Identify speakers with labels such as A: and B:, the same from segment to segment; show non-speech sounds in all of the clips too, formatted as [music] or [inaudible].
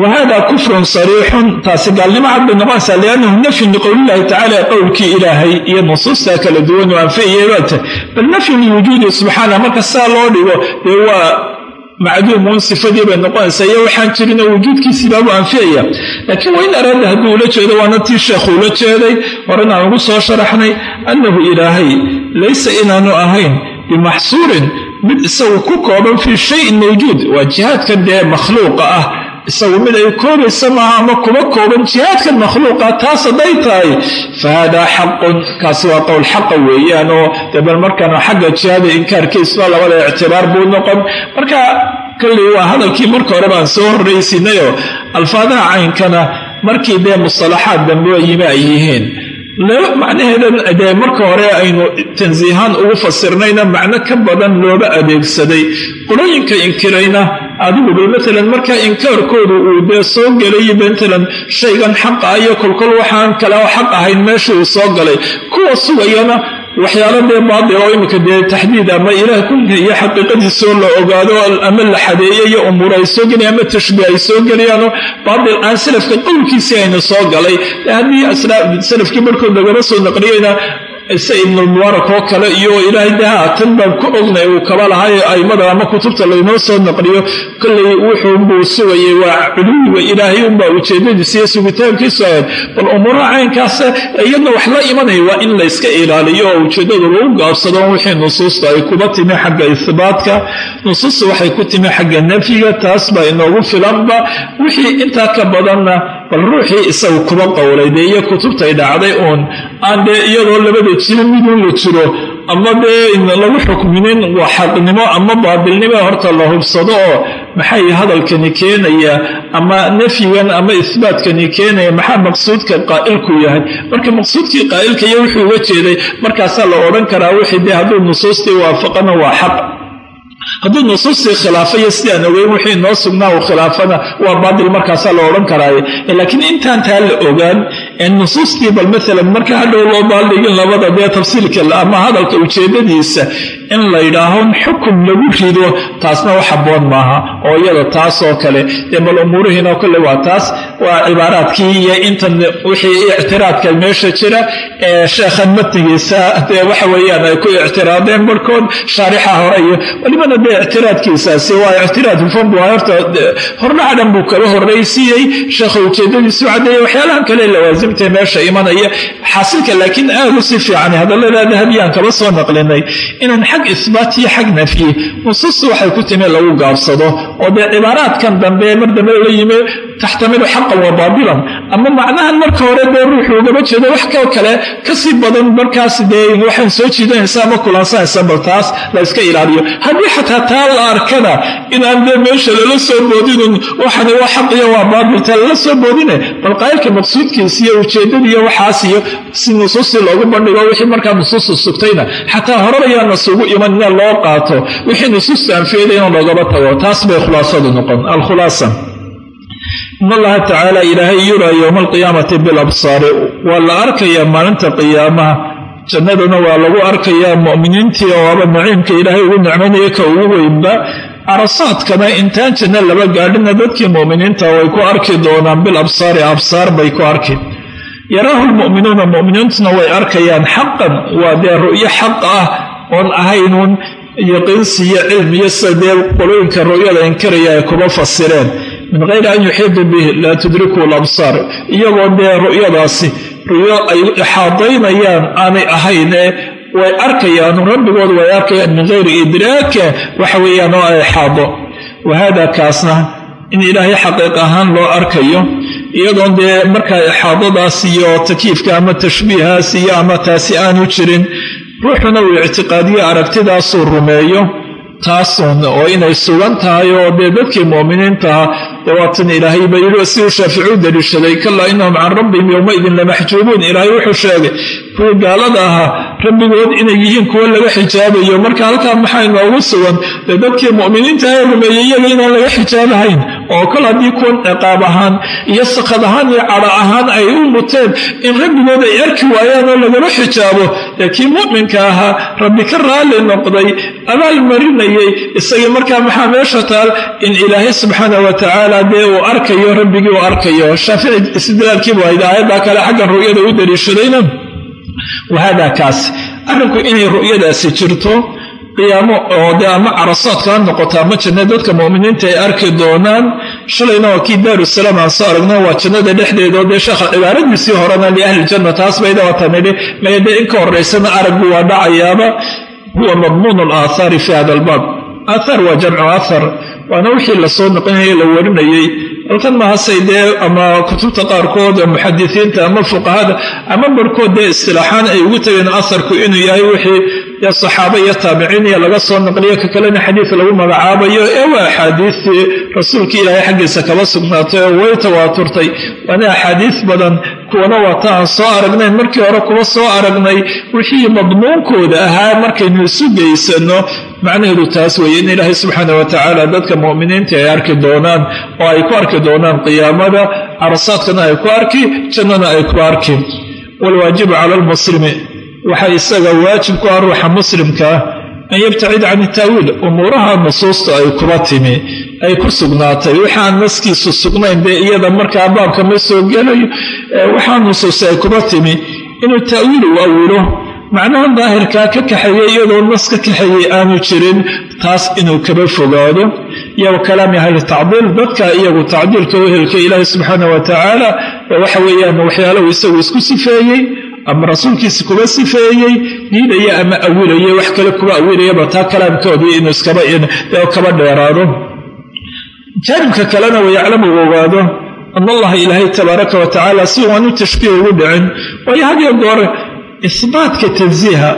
A: wahada kufrun sariixun taasi gaalnimo cad bay noqonaysaa liannahu nafyun liqowlillahi tacala qowlkii ilaahay iyo nusuusta kala duwan oo anfiyaybaata bal nafyun liwujuudi subxaana marka saa loo dhigo dee waa macduumun sifadii bay noqonaysaa iyo waxaan jirinoo wujuudkiisii baabuu anfiyaya laakiin wain araada hadduu ula jeedo waana tii sheekhu ula jeeday horena aan ugu soo sharaxnay annahu ilaahay laysa inaanu ahayn bimaxsuurin mid isagu ku kooban fii shayin mawjuud waa jihaadkan dee makhluuqa ah isagu mid ay koobaysa ama kuba kooban jihaadkan makhluuqa taas hadday tahay fa haadaa xaqun kaasi waa qowl xaqa weeyaan oo debal markaana xagga jihaada inkaarkiisba labada ictibaar buu noqon. Marka kolley waa hadalkii marka hore baan soo horraysinayoo alfaadaha caynkana markii dee musalaxaad dambe yimi ay yihiin. Macnaheedan dee marka hore aynu tansiihaan ugu fasirnayna macno ka badan looba adeegsaday. Qolooyinka inkirayna adiguba matalan marka inkaarkoodu uu dee soo gelay matalan shaygan xaqa iyo kolkol waxaan kale xaq ahayn meesha uu soo galay. Kuwa sugayana waxyaalo dee baadil oo iminka dee taxdiid ama ilaah kunka iyo xaqiiqadiisoo la ogaado ama la xadeeye iyo umuur ay soo gelayan ama tashbiih ay soo gelayaanoo baadil aan salafka qowlkiisii ayna soo galay. Haddii salafkii barhkood lagama soo naqliyeyna se ibnulmubaarak oo kale iyo ilaahay de haatan baan ku ognay uu kaba lahay aimada ama kutubta laynoo soo naqliyo kolley wuxuunbuu sugayay waa culuwiga ilaahay unbaa ujeedadiisa iyo sugitaankiisu ahayd. Bal umuuraha caynkaas iyadna wax la imanaya waa in layska ilaaliyo oo ujeeddadu lagu gaabsado wixii nusuusta ay kuba timi xagga ihbaatka nusuusta waxay ku timi xagga nafyiga taas baa inoogu filanba. Wixii intaa ka badanna bal ruuxii isagu kuba qowlay dee iyo kutubtay dhacday uun aan dee iyadoo labada jiro midun la jiro ama dee lagu xukminin waa xaqnimo ama baadilnimo horta la hubsado oo maxay hadalkani keenaya ama nafyigan ama ihbaatkani keenaya maxaa maqsuudka qaa'ilku yahay? Marka maqsuudkii qaa'ilka iyo wuxuu uga jeeday markaasaa la odhan karaa wixii dee hadduu nusuustii waafaqana waa xaq hadduu nusuustii khilaafayo sidaan ogeyn wixii noo sugnaa uu khilaafana waa baadil markaasaa la odhan karaaye laakiin intaan taa la ogaan nusuustii bal maalan marka hadhow loo baaldhigin labada dee tafsiilka ama hadalka ujeedadiisa in la yidhaaho xukum lagu rido taasna wax habboon maaha. Oo iyada taasoo kale dee bal umuurihiinoo kale waa taas waa cibaaraadkii iyo intan wixii ictiraadka meesha jira. Ee sheekhan matnigiisa dee waxa weeyaan ay ku ictiraadeen barhkood shaarixa hore iyo welibana dee ictiraadkiisaasi waa ictiraad hufan horta hordhaca dhan buu kala horraysiiyey. Sheekha ujeedadiisu caddeeye waxyaalahan kale lawaasimtae meesha imanaya. Xaasilka laakiin aad si fiican hadallada dahabiyaan soo naqlinay inaan xag isbaat iyo xag nafyi nusuusta waxay ku timi lagu gaabsado oo dee cibaaraadkan dambe mar dambe la yimi taxtamilu xaqan wa baadilan. Ama macnahan marka hore dee ruuxu ugaba jeedo wax ka kale ka sii badan markaas dee waxaan soo jiidanaysa ama kulansanaysa bal taas la iska ilaaliyo. Haddii xataa taa la arkana inaan dee meesha lala soo boodinin waxani waa xaq iyo waa baadilta lala soo boodine bal qaa'ilka maqsuudkiisa iyo ujeeddadiiyo waxaas iyo si nusuustii loogu bandhigo wixii markaa nusuusta sugtayna. Xataa horebayaan nasugu iman ina loo qaato. Wixii nusuusta anfiyada in loogaba tago. Taas bay khulaasadu noqon. Alkhulaasa in allaha tacaala ilaahay yuraa yowma alqiyaamati bilabsaari waa la arkayaa maalinta qiyaamaha. Jannadana waa lagu arkayaa mu'miniintii oo aba naciimka ilaahay ugu nicmanaya ka ugu weynba. Arasaadkana intaan janno laba gaadhina dadkii mu'miniinta way ku arki doonaan bil absaari absaar bay ku arki yaraahu lmu'minuuna mu'miniintuna way arkayaan xaqan. Waa dee ru'yo xaq ah oon ahaynuun yaqiinsiiyo cilmiyo sida dee qolooyinka ru'yada inkaraya ay kuba fasireen. Min hayri an yuxiidu bih laa tudriku labsaar iyagoo dee ru'yadaasi ru'yo ay ixaadaynayaan aanay ahaynee way arkayaan rabbigood way arkayaan min hayri idraaka waxa weeyaan oo ay ixaado wahada kaasna in ilaahay xaqiiq ahaan loo arkayo iyadoon dee markaa ixaadadaas iyo takiifka ama tashbiihaas iyo ama taasi aanu jirin ruuxuna uu ictiqaadiyo aragtidaasuu rumeeyo taasun oo inay sugan tahay oo dee dadkii mu'miniintaha dawaatan ilaahay ba yidhi siduu shaafici daliishaday. Kalaa inahum can rabbihim yowmaidin lamaxjuubuun ilaahay wuxuu sheegay kuwii gaalada ahaa rabbigood inay yihiin kuwo laga xijaabayo. Marka halkaa maxaa inoogu sugan? Dee dadkii mu'miniinta ee rumeeyey inaan laga xijaabahayn oo kol haddii kuwan ciqaab ahaan iyo sakad ahaan iyo cadha ahaan ay u muteen in rabbigood ay arki waayaan oo lagama xijaabo. Dee kii mu'minka ahaa rabbi ka raalli noqday abaal marinayay. Isagii markaa maxaa meesha taal? In ilaahay subxaana wa tacaala dee uu arkayo rabbigii uu arkayo shaafici istidlaalkiibu hayd aayaddaa kale xaggan ru'yada u daliishadayna wahaada kaas arrinku inay ru'yadaasi jirto qiyaamo oo dee ama carasaadka ha noqoto ama janna dadka mu'miniinta ay arki doonaan shalayna waa kii daarusalaam aan soo aragno waa jannada dhexdeedao dee sheekha cibaaradiisii horena liahlijanna taas bayda watanidhi maya dee in ka horaysana araggu waa dhacayaaba huwa madmuun alaathaari fi hada albaab aathaar waa jamcu athar waana wixii la soo noqonayay la warinayey halkan mahasay dee ama kutubta qaarkood muxadisiinta ama fuqahada ama barhkood dee istilaaxaan ay ugu tageen asarku inuu yahay wixii saxaaba iyo taabiciin iyo laga soo naqliyo ka kalena xadiis lagu magacaabayo ee waa axaadiistii rasuulka ilaahay xaggiisa kaba sugnaatay oo way tawaaturtay. Waana axaadiis badan kuwana waata aan soo aragnayn markii hore kuwa soo aragnay wixii madmuunkooda ahaa markaynu isu geysano macnaheedu taas weeye in ilaahay subxaana wa tacaala dadka mu'miniinta ay arki doonaan oo ay ku arki doonaan qiyaamada carasaadkana ay ku arki jannana ay ku arki. Waalwaajibu cala almuslimi waxaa isaga waajib ku ah ruuxa muslimkaa an yabtacid can itaawiil umuuraha nusuusta ay kuba timi ay ku sugnaatay. Waxaan naskiisu sugnayn dee iyada markaa baabka ma soo gelayo waxaa nusuusta ay kuba timi. Inuu taawiil u awilo macnaha daahirkaa ka kaxeeya iyadoo nas ka kaxeeyey aanu jirin taas inuu kaba fogaado. Iyo kalaami ahli tacdiil dadka iyagu tacdiilka wehelka ilaahi subxaana wa tacaala waxa weeyaan waxyaalahu isagu isku sifeeyey ama rasuulkiisa kuba sifeeyey diidaya ama awilaya wax kale kuba awilayaba taa kalaamkoodii inuu iskaba dheeraado. Jaanibka kalena wayaclamu u ogaado an allaha ilaahay tabaaraka wa tacaala si waanu tashbiih ugu dhicin waayo hadiyo goore isbaatka tansiiha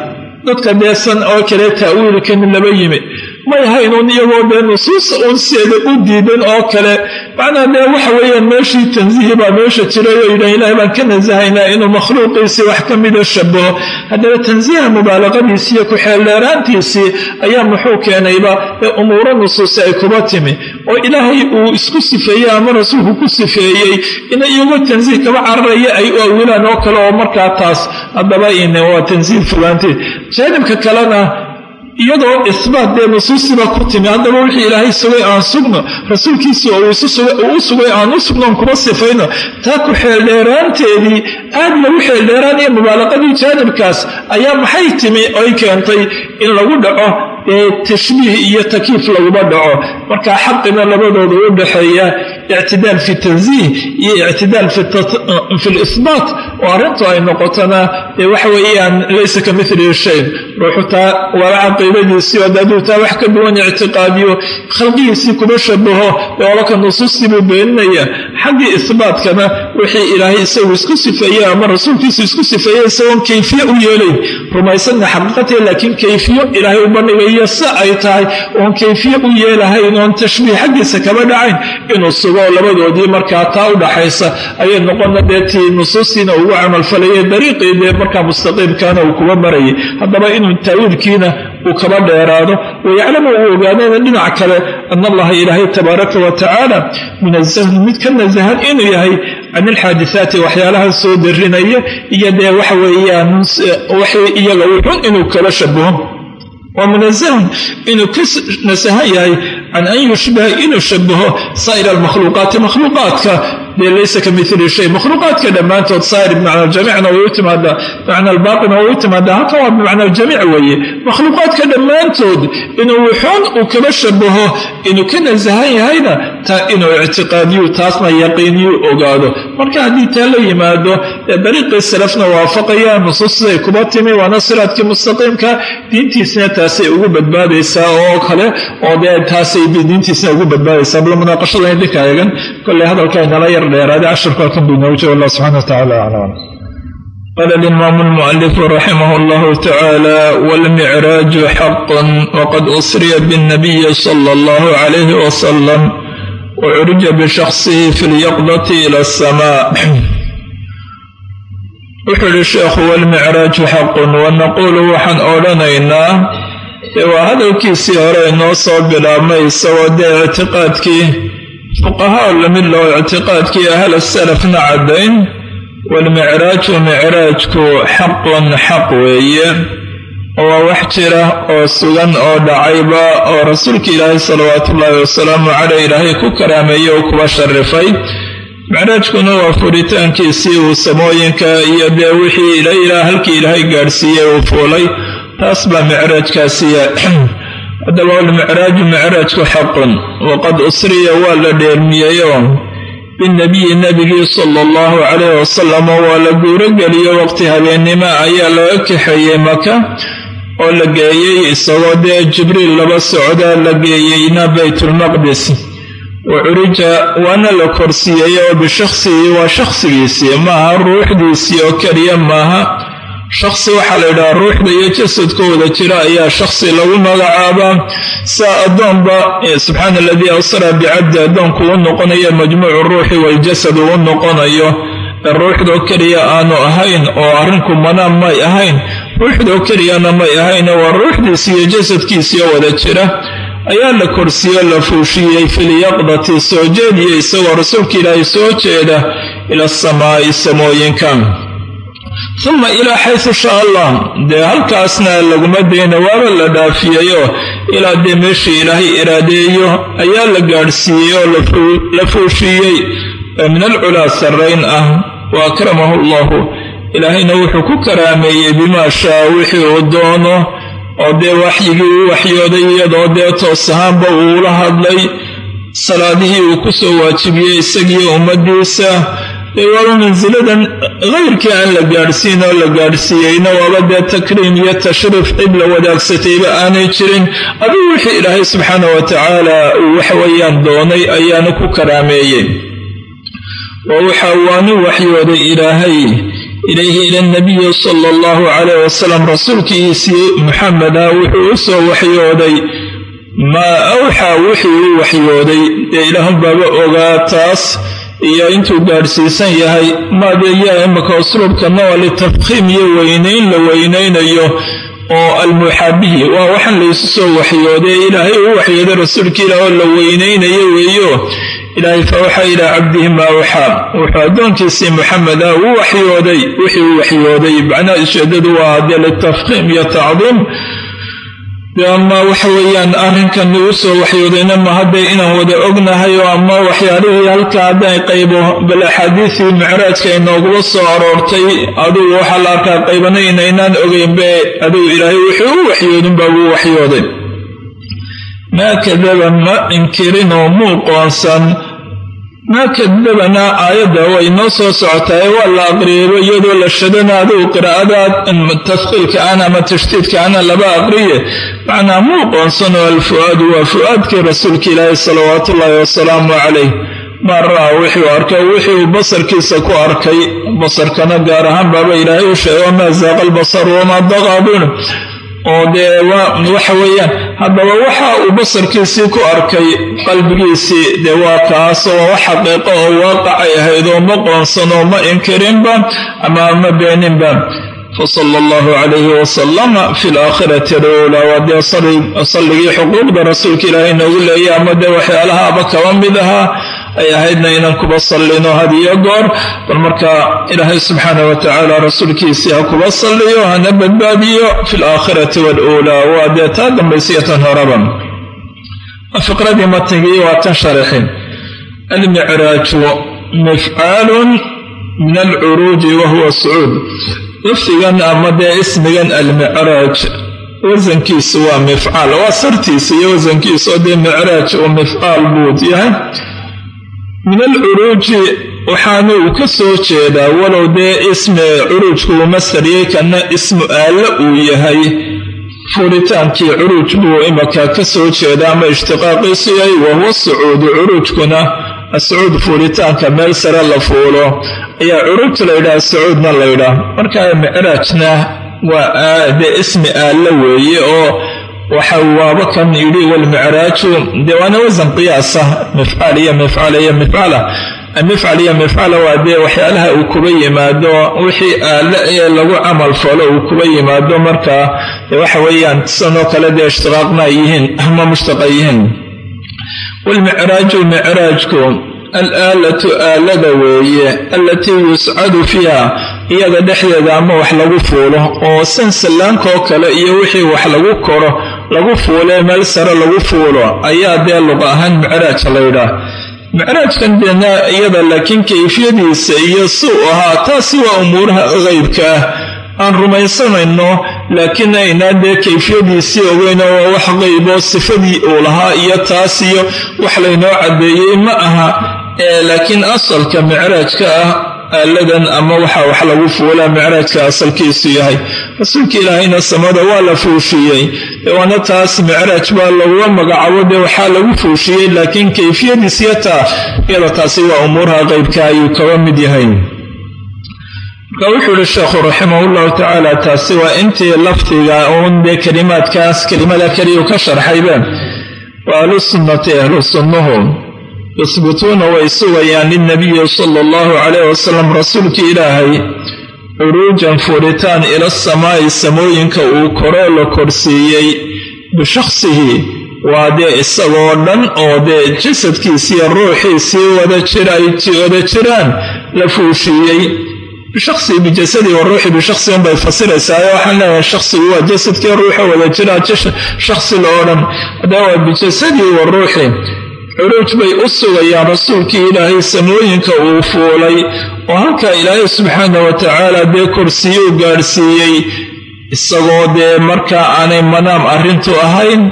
A: dadka deesan oo kale ta'wiilkan laba yimi may haynuun iyagoo dee nusuusa uun seeda u diidan oo kale. Macnaa dee waxa weeyaan meeshii tansiihi baa meesha jiray oo yidhahan ilahay baan ka nasahaynaa inuu makhluuqiisii wax ka mida shabaho haddaba tansiiha mubaalaqadiisii iyo ku-xeeldheeraantiisii ayaa muxuu keenayba ee umuuro nusuusi ay kuba timi. Oo ilaahay uu isku sifeeyey ama rasuulku ku sifeeyey ina iyagoo tansiih kaba cararaya ay u awilaan oo kale oo markaa taas haddaba in waa tansiih fogaanteed jaanibka kalena iyadoo isbaat dee nusuustiiba ku timi haddaba wixii ilaahay sugay aan sugno rasuulkiisii oo u sugay aan u sugnoon kuma sifayno. Taa ku xeeldheeraanteedii aad lagu xeeldheeraanaya mubaalaqadii jaanibkaas ayaa maxay timi oy keentay in lagu dhaco tashbiih iyo takiif laguma dhaco. Markaa xaqina labadooda u dhaxeeya ictidaal fi tansiih iyo ictidaal fi lisbaat oo arrintu ay noqotona waxa weeyaan laysa ka milihi shay. Ruuxu taa wala caqiidadiisii hadduu taa wax ka duwan ictiqaadiyo khalqigiisii kuma shabaho dee walaka nusuustii buu beeninaya. Xaggii isbaatkana wixii ilaahay isagu isku sifeeyey ama rasuulkiisu isku sifeeyey isagoon kayfiye u yeelayn. Rumaysanna xaqiiqatee laakiin kayfiyo ilaahay u bandhigayo si ay tahay. Oon kayfiye u yeelahayn oon tashbiih xaggiisa kaba dhacayn. Inuu sugo labadoodii markaa taa u dhaxaysa. Ayay noqona dee tii nusuustiina ugu camalfalayay dariiqii dee markaa mustaqiimkaana uu kuba marayay. Haddaba inuu taawiilkiina uu kaba dheeraado wayaclamu uu ogaadana dhinac kale ana allaha ilaahay tabaaraka wa tacaala mid ka nasahan inuu yahay can alxaadisaati waxyaalaha soo darinaya iyo dee waxa iyaga wuxun inuu kaba shabaho waa munazahun inuu ka nasahan yahay can an yushbaha inuu shabaho saa'ir almakhluuqaati makhluuqaadka dee laysa ka mili shay. Makhluuqaadka dhammaantood saa'ir bimacna aljamiicna way u timaadaa bimacna albaaqina way u timaadaa halkan waa bimacna aljamiic weeye. Makhluuqaadka dhammaantood inuu wuxuun uu kaba shabaho inuu ka nasahan yahayna taa inuu ictiqaadiyu taasna yaqiiniyu ogaado. Marka haddii taa la yimaado dariiqii salafna waafaqaya nusuustiday kuba timi waana siraadkii mustaqiimka diintiisna taasay ugu badbaadaysaa oo kale oo dee taasay diintiisna ugu badbaadaysaa. Bal munaaqashada idinka eegan kolley hadalka inala yar kor dheeraada casharkaatun buu nooga jooga allah subxaana watacaala aclam qaala alimaamu almu'alifu raximah allahu tacaala walmicraaju xaqun waqad usriya biاnnabiyi sala allahu calayhi wasalam wacuruja bishaksihi fi lyaqdati ila asamaa [clears throat] wuxuu yihi sheekhu walmicraaju xaqun wa naquulu waxaan odhanaynaa dee waa hadalkiisii hore inoo soo bilaabmay isagoo dee ictiqaadkii fuqahaa la mid loo ictiqaadkii ahal salafna caddayn walmicraaju micraajku xaqun xaq weeye waa wax jira oo sugan oo dhacayba oo rasuulka ilaahay salawaatu ullaahi wasalaamu caleyh ilaahay ku karaameeyey oo kuba sharifay. Micraajkuna waa furitaankiisii uu samooyinka iyo dee wixii halkii ilaahay gaadhsiiyey uu fuulay taas baa micraajkaasiya [clears throat] haddaba almicraaju micraajku xaqun waqad usriya waa la dheermiyeyoo binabiyi nebigii sala allahu calayh wasalam waa la guurogeliyo waqti habeennimo ayaa laga kaxeeyey maka oo la geeyey isagoo dee jibriil laba socdaa la geeyeyna baytulmaqdis wa curija waana la korsiiyey oo bishakhsigii waa shakhsigiisii maaha ruuxdiisii oo keliya maaha shakhsi waxaa la yidhaha ruuxda iyo jasadkooda jira ayaa shakhsi lagu magacaabaa saa addoonba subxaana aladii asraa bicabdi addoonku u noqonayo majmuucu ruuxi waljasad uu noqonayo. Ruuxdoo keliya aanu ahayn oo arrinku manaan may ahayn ruuxdoo keliyana may ahayn waa ruuxdiisi iyo jasadkiisii oo wada jira. Ayaa la korsiiyo la fuushiyey filyaqdati soo jeediya isagoo rasuulka ilaahay soo jeeda ila asamaa'i samooyinka uma ilaa xaysu shaa allah. Dee halkaasna laguma dayna waaba la dhaafiyeyoo ilaa dee meeshii ilaahay iraadeeyo. Ayaa la gaadhsiiyey oo la fuushiiyey. Ee min alculaa sarrayn ah wa akramahu allahu. Ilaahayna wuxuu ku karaameeyey bimaa shaa wixii uu doono. Oo dee waxyigii u waxyooday iyadoo dee toos ahaanba uula hadlay. Salaadihii uu ku soo waajibiyey isagiiyo ummaddiisa. dee waaba mansiladan kayrkii aan la gaadhsiin oo la gaadhsiiyeyna waaba dee takriim iyo tashriif cid la wadaagsatayba aanay jirin. Adigu wixii ilaahay subxaana wa tacaala uu waxweeyaan doonay ayaana ku karaameeyey. Oo waxa waanu waxyooday ilaahay ilayhi ila nabiyi sala allahu calayh wasalam rasuulkiisii muxameda wuxuu u soo waxyooday. Maa awxaa wixii u waxyooday? Dee ilaahun baaba ogaa taas iyo intuu gaadhsiisan yahay maadeeyaa imaka usluubkana waa litafkhiim iyo weynayn la weynaynayo oo almuxaabihi waa waxaan laysu soo waxyooday ilaahay uu waxyooday rasuulka oo la weynaynayo weeyo. Ilaahay fa waxaa ilaa cabdihi maa waxaa wuxuu addoonkiisii muxameda uu waxyooday wixii uu waxyooday. Macnaha isheedadu waa dee litafkhiim iyo tacdiim de ama waxa weeyaan arrinkan uu soo waxyoodayna ma hadday inaan wada ognahay oo ama waxyaalihii halka hadday qaybo bal axaadiisii micraajka inoogula soo aroortay adugu waxaa la arkaa qaybanayna inaan ogeynbe adugu ilaahay wuxuu u waxyoodinbaa wuu waxyooday. Maa kadaba ma inkirin oo muu qoonsan maa kadabana aayadda way noo soo socotaay waa la aqriyayba iyadoo la shadana adigu qiraa'ada tafqiilka ana ama tashdiidka ana laba aqriye. Macnaa muu qoonsanoo alfu'aadu waa fu'aadkii rasuulka ilaahi salawaatu ullaahi wasalaamu calayh. Maa wixuu arkay wixii uu basarkiisa ku arkay. Basarkana gaar ahaan baaba ilaahay u sheega wamaa zaaqa albasaru wamaa daqaabuun oo dee waxa weeyaan haddaba waxa uu basarkiisii ku arkay qalbigiisii dee waa kaas oo wax xaqiiqo oo waaqacay ahayd oo ma qoonsanoo ma inkirinba ama ma beeninba fasala allahu calayhi wasalama fi laakhirati alulaa waa dee salligii xuquuqda rasuulka ilaahay noogu leeyay ama dee waxyaalahaaba kaba mid ahaa ay ahaydna inaan kuba sallino hadiyo goor bal marka ilaahay subxaana wa tacaala rasuulkiisii ha kuba salliyo hana badbaadiyo fi laakhirati waluulaa waa dee taa dambaysiya tan horaba. Fiqradii matnigii waa tan sharaxin almicraaju mifcaalun min alcuruuji wa huwa sucuud lafdigan ama dee ismigan almicraaj wasankiisu waa mifcaal waa sartiisa iyo wasankiisa oo dee micraaj uu mifcaal buud yahay min alcuruuji waxaana uu ka soo jeedaa walow dee ismi curuujku uu masariyey kana ismu aalle uu yahay. Furitaankii curuuj buu imaka ka soo jeeda ama ishtiqaaqiisu yahay wahuwa sucuudu curuujkuna. Ascuud fuulitaanka meel sare la fuulo. Ayaa curuuj laydhaha sacuudna laydhaah markaa micraajna waa dee ismi aalle weeye oo waxa waaba kan yidhi walmicraaju dee waana wasan qiyaasa mifcaal iyo mifcaal iyo mifcala mifcal iyo mifcala waa dee waxyaalaha uu kuba yimaado wixii aalle ee lagu camal falo uu kuba yimaado. Markaa waxa weeyaan sanoo kale dee ishtiqaaqna yihiin ama mushtaqa yihiin. Walmicraaju micraajku alaalatu aalada weeye allatii yuscadu fiiha iyada dhexdeeda ama wax lagu fuulo oo san sallaankaoo kale iyo wixii wax lagu koro lagu fuulee meel sare lagu fuulo ayaa dee luqa ahaan micraaj laydhaah micraajkan deena iyada laakiin kayfiyadiisa iyo suu ahaa taasi waa umuuraha qeybka ah. Aan rumaysanayno laakiin aynaa dee kayfiyadiisii ogeyno waa wax qeybo sifadii uu lahaa iyo taas iyo wax laynoo caddeeyey ma aha. Laakiin asalka micraajka ah aaladan ama waxaa wax lagu fuulaa micraajka asalkiisu yahay. Rasuulka ilaahayna samada waa la fuushiyey waana taas micraaj baa laguga magacaabo dee waxaa lagu fuushiyey laakiin kayfiyadiisiyo taa iyada taasi waa umuuraha qeybka ayuu kaba mid yahay. Marka wuxuu yihi sheekhu raximahullahu tacaala taasi waa intii lafdiga uun dee kelimaadkaas kelimada keliyu ka sharxaybe wa ahlu sunnati ahlu yusbituuna way sugayaan lilnabiyi sala allahu calayh wasalam rasuulka ilaahay. Curuujan furitaan ila samaa'i samooyinka uu koroo la korsiiyey. Bishakhsihi waa dee isagoo dhan oo dee jasadkiisiiyo ruuxiisii wada wada jiraan la fuushiiyey. Bishaqsii bijasadihi wa ruuxi bishaqsi unbay fasiraysaa. Waxaan leeyahay shakhsigu waa jasadkii ruuxa wada jiraa shakhsi la odhan haddaba waa bijasadii wa ruuxi curuuj bay u sugayaan rasuulkii ilaahay samooyinka uu fuulay. Oo halkaa ilaahay subxaana wa tacaala dee korsiyuu gaadhsiiyey isagoo dee markaa aanay manaam arrintu ahayn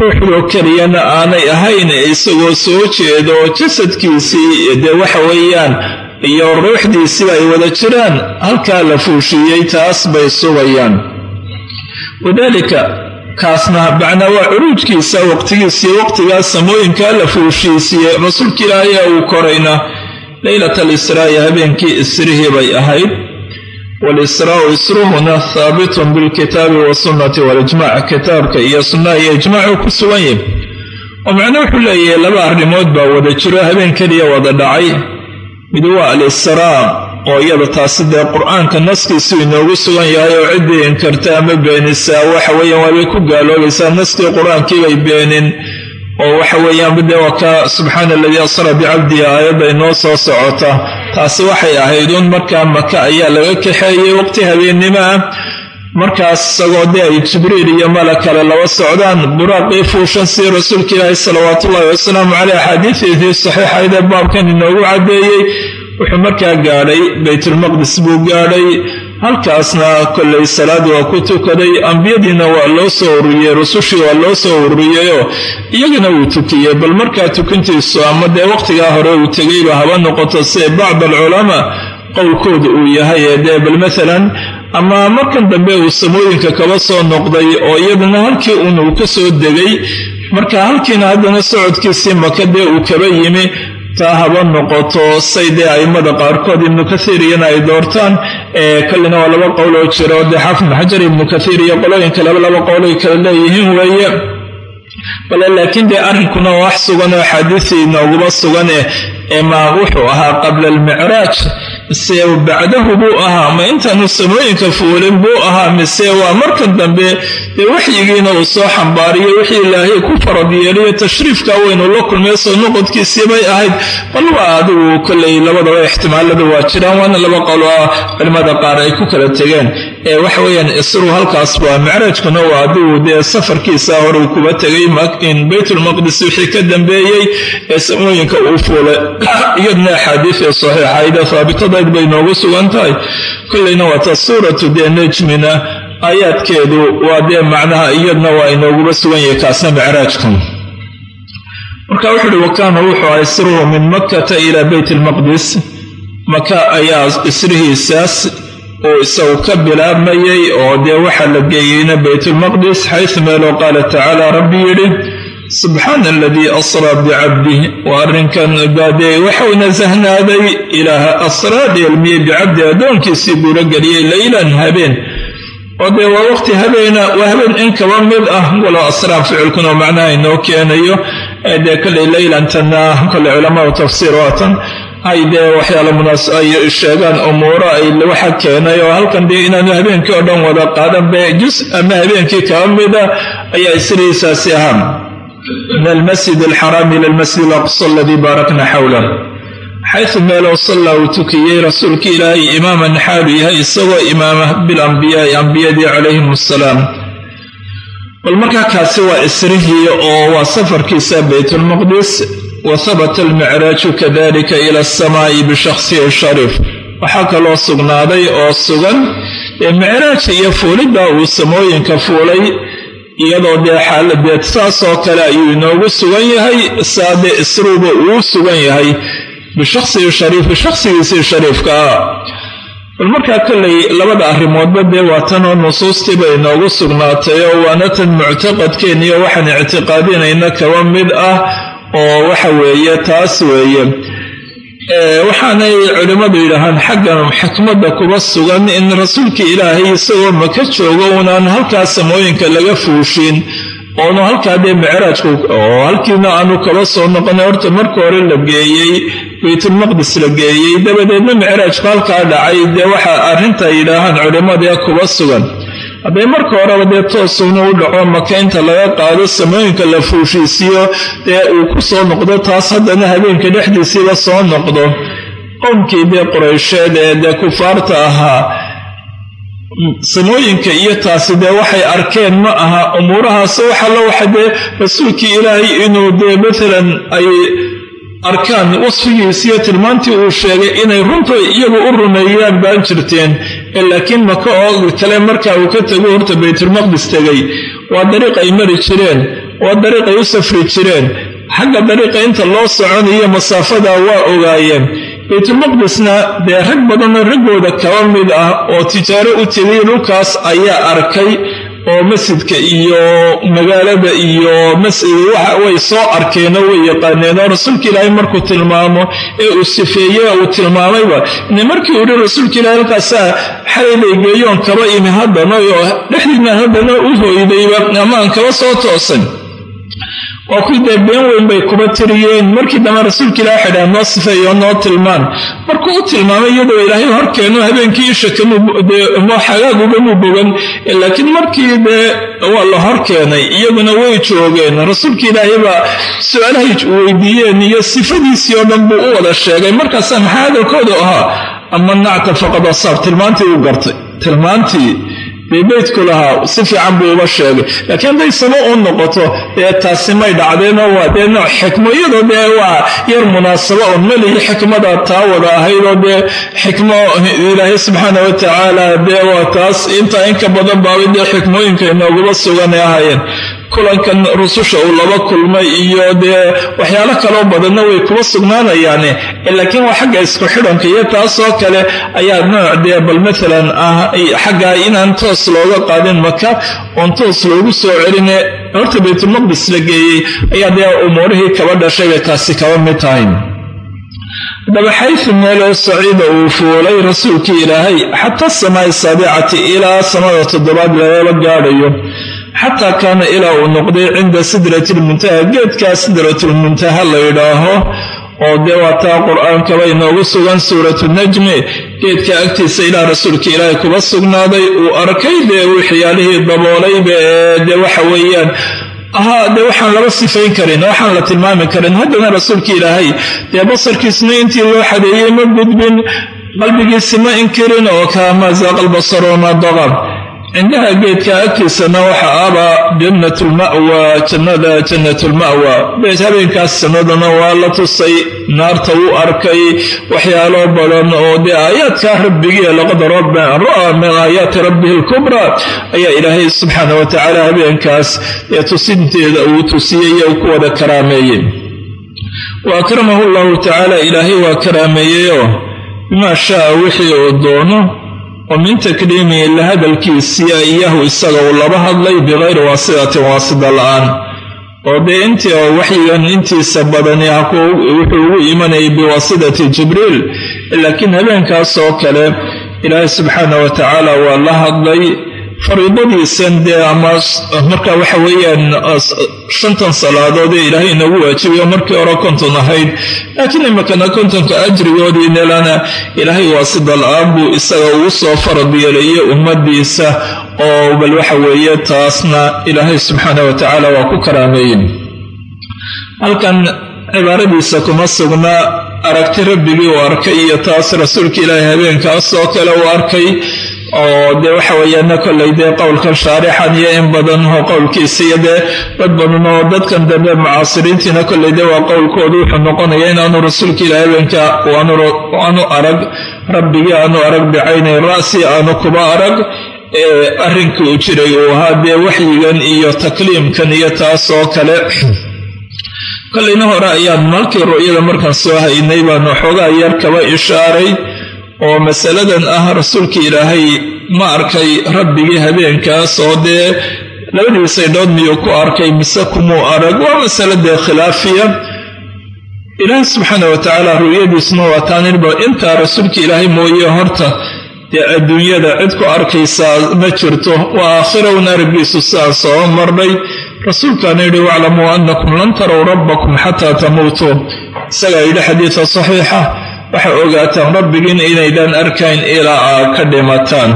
A: ruuxdoo keliyana aanay ahayn isagoo soo jeedo jasadkiisii dee waxa weeyaan iyo ruuxdiisiba ay wada jiraan halkaa la fuushiiyey taas bay sugayaan. Wadaalika kaasna macnaa waa curuujkiisa waqtigiisii waqtigaas samooyinkaa la fuushiisiiyey rasuulka ilaahay uu korayna leylat alisraa'i habeenkii isrihii bay ahayd. Walisraa'u isruhuna haabitun bilkitaabi wasunnati walijmac kitaabka iyo sunnaha iyo ijmaacu ku sugan yihi oo macnuu wuxuu leeyahay laba arrimood baa wada jiro habeen keliya wada dhacay. Mid waa alisraa oo iyada taasi dee qur'aanka naskiisu inoogu sugan yahay oo ciddii inkarta ama beenisaa waxa weeyaan waabay ku gaaloobaysaa naskii qur'aankiibay beenin. Oo waxa weeyaanba dee waa subxaana aladii asra bicabdihi aayadda inoo soo socota. Taasi waxay ahayd uun markaa maka ayaa laga kaxeeyey waqti habeennimo ah. Markaas isagoo dee ay jibriil iyo mala kale laba socdaan buraaqii fuushan sii rasuulka ilaahi salawaatuullahi wasalaamu caleyh axaadiidiisii saxiixaydee baabkan inoogu caddeeyey wuxuu markaa gaadhay baytulmaqdis buu gaadhay. Halkaasna kollay salaad waa ku tukaday. Ambiyadiina waa loo soo ururiyey rusushii waa loo soo ururiyeyoo iyagana wuu tukiyey bal markaa tukintiisu ama dee waqtigaa hore uu tegayba haba noqoto see bacd alculamaa qowlkooda uu yahay ee dee bal maalan ama markan dambe uu samooyinka kaba soo noqday oo iyadana halkii uun uu ka soo degay marka halkiina haddana socodkiisii maka dee uu kaba yimi taa haba noqoto say dee a'immada qaarkood ibnu kathiir iyana ay doortaan kollina waa laba qowl oo jira oo dee xaafid ibnu xajar ibnu kathiir iyo qolooyinka laba laba qowl ay kala leeyihiin weeye. Bale laakiin dee arrinkuna wax sugan oo axaadiisii inooguma sugane emaa wuxuu ahaa qabla almicraaj mise bacdahu buu ahaa ma intaanu samooyinka fuulin buu ahaa mise waa markan dambe dee waxyigiina uu soo xambaariyo wixii ilaahay ku farad yeeliyo tashriifka weynu la kulmay soo noqodkiisii bay ahayd bal waa adigu kollay labadaba ixtimaalada waa jiraan waana laba qolo ah culimmada qaar ay ku kala tegeen. Ee waxa weeyaan isru halkaas waa micraajkuna waa adigu dee safarkiisa hore uu kuba tegay in baytulmaqdis wixii ka dambeeyey ee samooyinka uu fuulay. [coughs] Iyadna axaadiisee saxiixayde haabitadayd bay noogu sugan tahay. Kollayna waata suuratu dee nejmina aayaadkeedu waa dee macnaha iyadna waa inooguba sugan yahay kaasna micraajkan. Marka wuxu uhi wakaana wuxuu aha isruhu min makkata ilaa beyt almaqdis maka ayaa isrihiisaas uu isagu ka bilaabmayay oo dee waxaa la geeyeyna baytulmaqdis xaysu meeloo qaala tacaala rabbi yidhi subxaana aladii asraa bicabdih waa arrinkan baadee waxau nasahnaaday ilaaha asraa dheelmiyey bicabdi addoonkiisii buurageliyey leylan habeen. Oo dee waa waqti habeena waa habeen in kaba mid ah walow asraa ficilkuna macnaha inoo keenayo dee kolley leylantanna kolley culamaau tafsiir waatan ay dee waxyaala munaas ay sheegaan umuuro ay waxa keenay oo halkan dee inaanu habeenkii oo dhan wada qaadan be jus ama habeenkii kaba mida ayaa isrihiisaasi ahaa min almasjid alxaraam ila almasjid alaqsa aladii baarakna xawlah xaysu meelow sallaa uu tukiyey rasuulka ilaahay imaaman xaalu yahay isagoo imaama bilambiyaai ambiyadii calayhim assalaam bal markaa kaasi waa isrihii oo waa safarkiisa baytulmaqdis wa habata almicraaju kadalika ila asamaa'i bishakhsihi shariif waxaa kaloo sugnaaday oo sugan ee micraaj iyo fuulidda uu samooyinka fuulay iyadoo dee xaaladeed saasoo kale ayuu inoogu sugan yahay saade isruuba uu sugan yahay bishakhsihi shariifi shakhsigiisii shariifkaa bal markaa kollay labada arrimoodba dee waa tanoo nusuustiiba inoogu sugnaatay oo waana tan muctaqadkeeniyo waxaan ictiqaadinayna kaba mid ah oo waxa weeye taas weeye waxaanay culimmadu yidhaahaan xaggan xikmadda kuba sugan in rasuulka ilaahay isagoo maka joogo unaan halkaa samooyinka laga fuushin. Oonu halkaa dee micraajku oo halkiina aanu kaba soo noqonay horta marka hore la geeyey baytulmaqdis la geeyey dabadeedna micraajku halkaa dhacay. Dee waxaa arrinta yidhaahaan culimmadee kuba sugan hadday marka horeba dee toosuna u dhaco maka inta laga qaado samooyinka la fuushiisiyo dee uu ku soo noqdo taas haddana habeenka dhexdiisiiba soo noqdo. Qowmkii dee quraysheed ee dee kufaarta ahaa samooyinka iyo taasi dee waxay arkeen ma aha umuurahaas waxalla waxa dee rasuulkii ilaahay inuu dee maalan ay arkaan wasfigiisiyo tilmaantii uu sheegay inay runta iyagu u rumeeyaan baan jirteen laakiin maka oo kale markaa uu ka tego horta baytulmaqdis tegay waa dariiq ay mari jireen waa dariiq ay u safri jireen. Xagga dariiqa inta loo soconayo masaafada waa ogaayeen. Baytulmaqdisna dee rag badanoo raggooda kaba mid ah oo tijaaro u tegay dhulkaas ayaa arkay oo masjidka iyo magaalada iyo way soo arkeenoo way yaqaaneenoo rasuulka ilaahay markuu tilmaamo ee uu sifeeye uu tilmaamayba markii uu yihi rasuulka ilahay halkaasaa xalaylaygeeyoon kaba imi haddana oo dhexdiina haddana u hoydayba amaan kaba soo toosan waa kuwii dee been weyn bay kuba tiriyeen. Markii dambe rasuulka ilahi waxay dhaha noo sifeeyo noo tilmaan. Markuu u tilmaamay iyadoo ilaahay horkeeno habeenkii isha xagaagugamuu bogan laakiin markii dee waa la horkeenay iyaguna way joogeen. Rasuulka ilaahay baa su'aalahay weydiiyeen iyo sifadiisii oo dhan buu u wada sheegay. Markaasaa maxaa hadalkoodu ahaa ama nacta faqad asaab. Tilmaantii uu gartay. Tilmaantii beydku lahaa si fiican buu uba sheegay. Laakiin hadday sabo u noqoto dee taasi may dhacdeenoo waa dee nooc xikmo iyadoo dee waa yar munaasabo un melihi xikmada taa wada ahaydoo dee xikmo ilaahay subxaana wa tacaala dee waa taas. Intaa inka badan baaba dee xikmooyinka inooguba suganay ahaayeen kulankan rususha uu laba kulmay iyo dee waxyaalo kaloo badanna way kuba sugnaanayaane laakiin waa xagga isku xidhanka iyo taasoo kale ayaa nooc dee bal maalan ah xaggaa inaan toos looga qaadin maka oon toos loogu soo celine horta baytulmaqdis la geeyey ayaa dee umuurihii kaba dhashay bay taasi kaba mid tahay. Haddaba xaysu meeloo saciida uu fuulay rasuulkii ilaahay xata samaai saabicati ilaa samada toddobaad lagala gaadhayo xataa kaana ilaa uu noqday cinda sidratilmuntaha geedkaa sidratilmuntaha la yidhaaho oo dee waa taa qur'aankaba inoogu sugan suuratu najmi. Geedka agtiisa ilaa rasuulka ilaahay kuba sugnaaday uu arkay dee waxyaalihii daboolayba ee dee waxa weeyaan. Ahaa dee waxaan laba sifayn karin waxaan la tilmaami karin. Haddana rasuulka ilaahay dee basarkiisna intii loo xadeeyey ma gudbin qalbigiisi ma inkirin oo kaama zaaqalbasaroma daqab cindaha geedka agtiisana waxa abaa jannatulma'wa jannada jannatulma'wa habeenkaas jannadana waa la tusay naarta wuu arkay waxyaalo badan oo dee aayaadkaa rabbigii laqad ra'aa min aayaati rabbihi alkubraa ayaa ilaahay subxaana wa tacaala habeenkaas ee tusinteeda uu tusiyey uu ku wada karaameeyey wa akramahu llahu tacaala ilaahay waa karaameeyeyoo bimaa shaa wixii uu doono oo min takriimihi la hadalkiisiia iyahu isaga uu laba hadlay bikayri waasitatin waasida la'aan. Oo dee intii oo waxyigan intiisa badani wuxuu ugu imanayay biwaasitati jibriil laakiin habeenkaas oo kale ilaahay subxaana wa tacaala waa la hadlay fariidadiisan dee ama marka waxa weeyaan shantan salaadood ee ilaahay inagu waajibayo markii hore konton ahayd laakiin imakana kontonka ajrigoodii nelana ilaahay waasida la'aan buu isaga ugu soo farad yeelaye ummadiisa oo bal waxa weeye taasna ilaahay subxaana wa tacaala waa ku karaameeyey halkan cibaaradiisa kuma sugna aragti rabbigii uu arkay iyo taas rasuulka ilaahay habeenkaas oo kale uu arkay oo dee waxa weeyaana kollay dee qowlkan shaarixan iyo in badan oo qowlkiisa iyo dee dad badan oo dadkan dambe mucaasiriintiina kollay dee waa qowlkoodu wuxuu noqonaya inaanu rasuulka ilaahay habeenka aanu arag rabbigii aanu arag bicayni ra'si aanu kuba arag arrinkii uu jiray uu ahaa dee waxyigan iyo takliimkan iyo taas oo kale. Kollayna hore ayaan malkii ru'yada markaan soo haynay baanu xoogaa yar kaba ishaaray oo masaladan ah rasuulka ilaahay ma arkay rabbigii habeenkaas oo dee labadii saydhood miyuu ku arkay mise kumuu arag? Waa masale dee khilaafiya. Ilaahay subxaana wa tacaala ru'yadiisuna waa taanirba intaa rasuulka ilaahay mooye horta dee adduunyada cid ku arkaysaa ma jirto. Waa aakhirawn araggiisu siaan soo marnay. Rasuulkaana yidhi waclamuu annakum lan tarow rabbakum xataa tamuutuu isagaa yidhi xadiida saxiixa waxay ogaataan rabbigiin inaydaan arkayn ilaa aa ka dhimataan.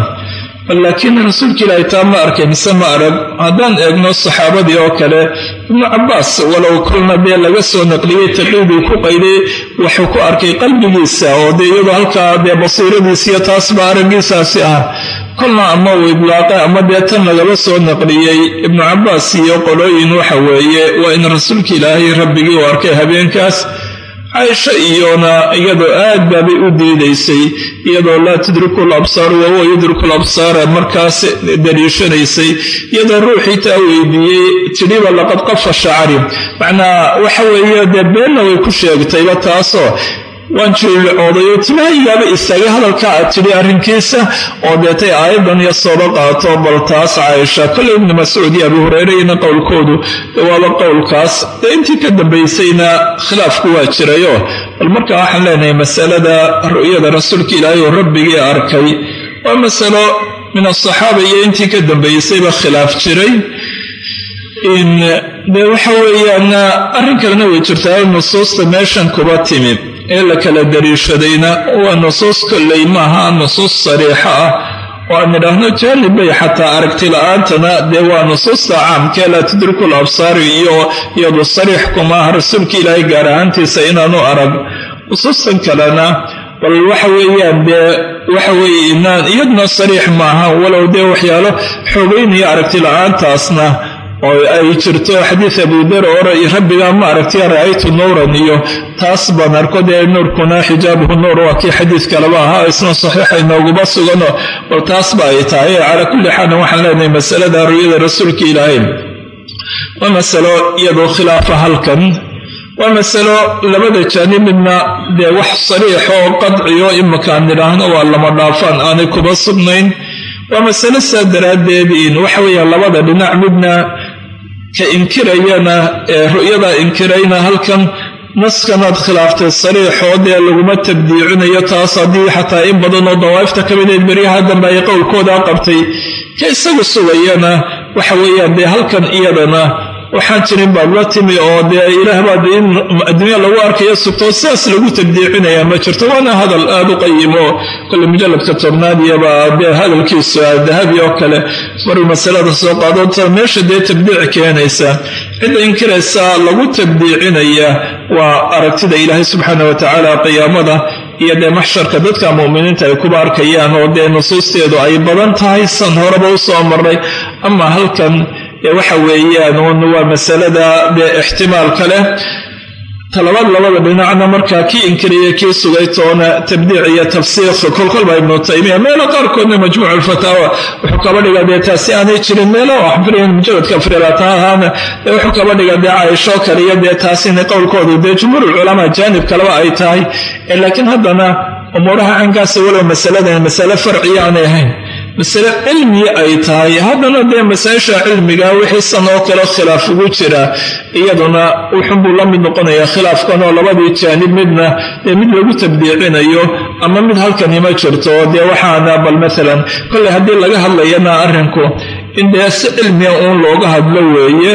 A: Laakiin rasuulka ilaahay taa ma arkay mise ma arag? Haddaan eegno saxaabadii oo kale ibnu cabbaas walow kolna dee laga soo naqliyey taqriibii ku qayday wuxuu ku arkay qalbigiisa oo dee iyadoo halkaa dee basiiradiisiyo taasba araggiisaasi ah. Kolna ama uu idlaaqay ama dee tan lagaba soo naqliyey ibnu cabbaas iyo qolooyin waxa weeye waa in rasuulka ilaahay rabbigii uu arkay habeenkaas caaisha iyona iyadoo aad baabay u diidaysay iyadoo laa tudriku labsaar wahuwa yudriku labsaara markaas daliishanaysay iyadoo ruuxii taa weydiiyey tidhiba laqad qafa shacari macnaa waxa weeye dee beenna way ku sheegtayba taasoo waan jirilcoodayo timahaygaaba istaagay hadalka aad tidhi arrinkiisa oo deetay aayadan iyo sooba qaato bal taas caaisha kolley ibni mascuud iyo abu hurayrayna qowlkoodu waaba qowlkaas dee intii ka dambaysayna khilaafku waa jirayo bal marka waxaan leenahay masalada ru'yada rasuulka ilaahay oo rabbigii arkay. Waa masalo min asaxaaba iyo intii ka dambaysayba khilaaf jiray de waxa weeyaan arrin kalena way jirtaa nusuusta meeshan kuba timid ee la kala dariishadayna waa nusuus kolley maaha nusuus sariixa ah. Oo aan idhaahno jaanib bay xataa aragti la'aantana dee waa nusuusta caamkee laa tudriku absaari iyo iyadu sariix kumaaha rasuulka ilaahay gaar ahaantiisa inaanu arag. Nusuustan kalena bal waxa weeyaan dee waxa weeye inaan iyaduna sariix maaha walow dee waxyaalo xoogeynaya aragti la'aantaasna oo ay jirto xadiid abudar oo rabbigaa ma aragtay ra'aytu nuuran iyo taas baan arko dee nuurkuna xijaabuhu nuur waa kii xadiid kaleba ahaa isna saxiixa inooguma sugano bal taas ba ay tahay. Calaa kulli xaalin waxaan leenahay masalada ru'yada rasuulka ilaahay. Waa masalo iyadoo khilaafa halkan. Waa masalo labada jaanib midna dee wax sariix oo qadciyo imakaan nidhaahno waa lama dhaafaan aanay kuba sugnayn. Waa masalo saa daraaddeed in waxa weeyaan labada dhinac midna ka inkirayana ee ru'yadaa inkirayna halkan naskanaad khilaaftay sariixoo dee laguma tabdiicinayo taas haddii xataa in badanoo dawaa'ifta ka mideed beryaha dambe ay qowlkoodaa qabtay ka isagu sugayana waxa weeyaan dee halkan iyadana waxaan jirin baad la timi oo dee ilaah baad in adduunya lagu arkayo sugtoo sidaas lagu tabdiicinaya ma jirto. Waana hadal aad u qayimo kole mujalladka tobnaad iyaba dee hadalkiisu dahabi oo kale. Maruu masalada soo qaadota meesha dee tabdiic keenaysa cidda inkiraysa lagu tabdiicinaya waa aragtida ilaahay subxaana wa tacaala qiyaamada iyo dee maxsharka dadka mu'miniinta ay kuba arkayaan oo dee nusuusteedu ay badan tahay. San horeba u soo marnay ama halkan waxa weeyaan waa masalada dee ixtimaalka leh. Talabaad labada dhinacna markaa kii inkiraya kii sugay toona tabdiic iyo tafsiiq kolkolba ibnu taymiya meelo qaarkoodna majmuuc alfataawa wuxuu kaba dhigaa dee taasi aanay jirin meelo waxfiriyan mujaladka afrilataahaana dee wuxuu kaba dhigaa dee caaisho kale iyo dee taasina qowlkoodu dee jumhuurulculamaa jaanib kaleba ay tahay. Laakiin haddana umuuraha caynkaasa walow masaladan masale farciya aanay ahayn masale cilmiya ay tahay. Haddana dee masaa-isha cilmiga wixii san oo kale khilaaf ugu jira iyaduna wuxunbuu la mid noqonayaa khilaafkan oo labadii jaanib midna dee mid lagu tabdiicinayo ama mid halkani ma jirto dee waxaana bal maalan kolley haddii laga hadlayana arrinku in dee si cilmiga uun looga hadlo weeye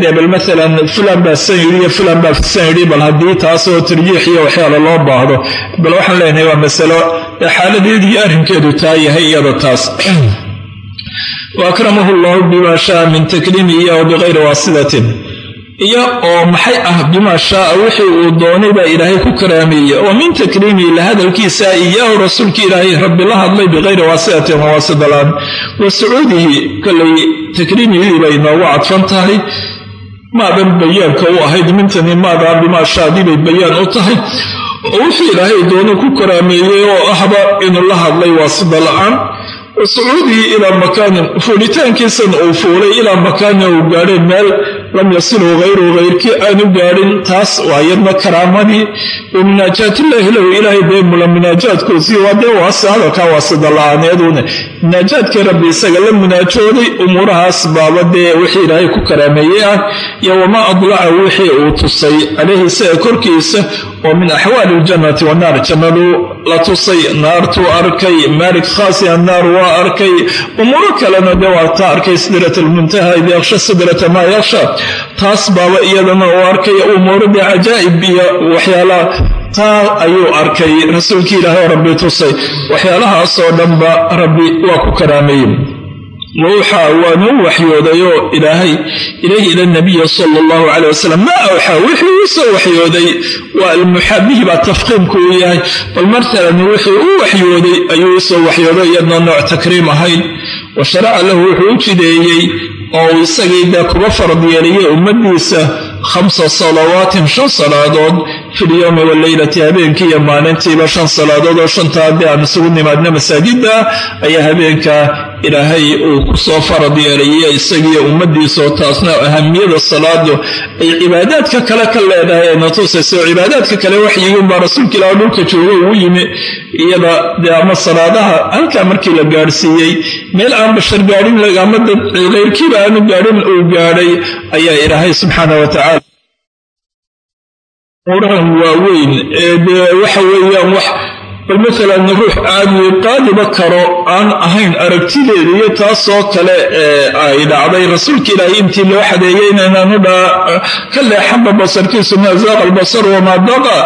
A: dee bal maalan fulan baa san yidhi iyo fulan baa san yidhi bal haddii taasoo tarjiix iyo waxyaala loo baahdo bal waxaan leenahay waa masalo xaaladeedii arrinkeedu taa yahay iyada taas. Wa akramahu llahu bima shaa min takliimihi aw bikayri waasidatin iyo oo maxay ah bimaa shaaa wixii uu doonay baa ilaahay ku karaameeyey oo min takriimihi la hadalkiisa iyaahu rasuulka ilaahay rabbi la hadlay bikayri waasitatin waasida la'aan wa sacuudihi kolay takriimihii bay noogu cadfan tahay. Maadan bayaanka u ahayd mintani maadaa bimaa shaadii bay bayaan u tahay. Oo wixii ilaahay doonay ku karaameeyey oo ahba inuu la hadlay waasida la'aan sacuudihi ilaa makaanin fuulitaankiisan uu fuulay ilaa makaanin uu gaadhay meel lam yasilhu hayruhu hayrkii aanu gaadhin taas waa yadna karaamadii wa munaajaatillaahi lahu ilaahay dee mula munaajaadkoosii waa dee waase hadalkaa waasida la'aaneedune munaajaadkii rabbi isaga la munaajooday umuurahaas baaba dee wixii ilaahay ku karaameeyey ah iyo wamaa adlaca wixii uu tusay. Calayhi isaga korkiisa oo min axwaali ljannati wannaar jannadu la tusay. Naartuu arkay maalik khaasi annaar waa arkay. Umuuro kalena dee waa taa arkay sidrat almuntaha id yaksha sidrata maa yaksha taas baaba iyadana uu arkay umuuradii cajaa'ib iyo waxyaalaha taa ayuu arkay rasuulkii ilaahay rabbi tusay. Waxyaalahaasoo dhanba rabbi waa ku karaameeyey wawxaa waanu waxyoodayoo ilaahay ilayhi ila nabiyi sala allahu caleyh wasalam maa awxaa wixii uu soo waxyooday. Waa almuxaabihi baa tafqiimku uu yahay. Bal martalan wixii uu waxyooday ayuu u soo waxyooday iyadna nooc takriim ahayd wa sharaca lahu wuxuu u jideeyey oo isagii dee kuba farad yeeliyey ummaddiisa khamsa salawaatin shan salaadood filyowmi waleylati habeenkii iyo maalintiiba shan salaadood oo shanta haddii aan isugu nimaadna masaajidda ayaa habeenkaa ilaahay uu ku soo farad yeelaye isagiiyo ummaddiisaoo taasna ahamiyada salaadu ay cibaadaadka kale ka leedahay ayna tusayso cibaadaadka kale waxyiginbaa rasuulka ilaah dhulka jooga ugu yimi iyada dee ama salaadaha halkaa markii la gaadhsiiyey meel aan bashar gaadhin ama dad keyrkiiba aanu gaadhin uu gaadhay ayaa ilaahay subxaana wa tacala umuurahan waaweyn ee dee waxa weeyaan wax bal maalan ruux aanu qaadiba karo aan ahayn aragtideeda iyo taasoo kale ee ay dhacday rasuulka ilaahay intii loo xadeeyey inaanu ka leexanba basarkiisu maa zaaqa albasar wamaa daqa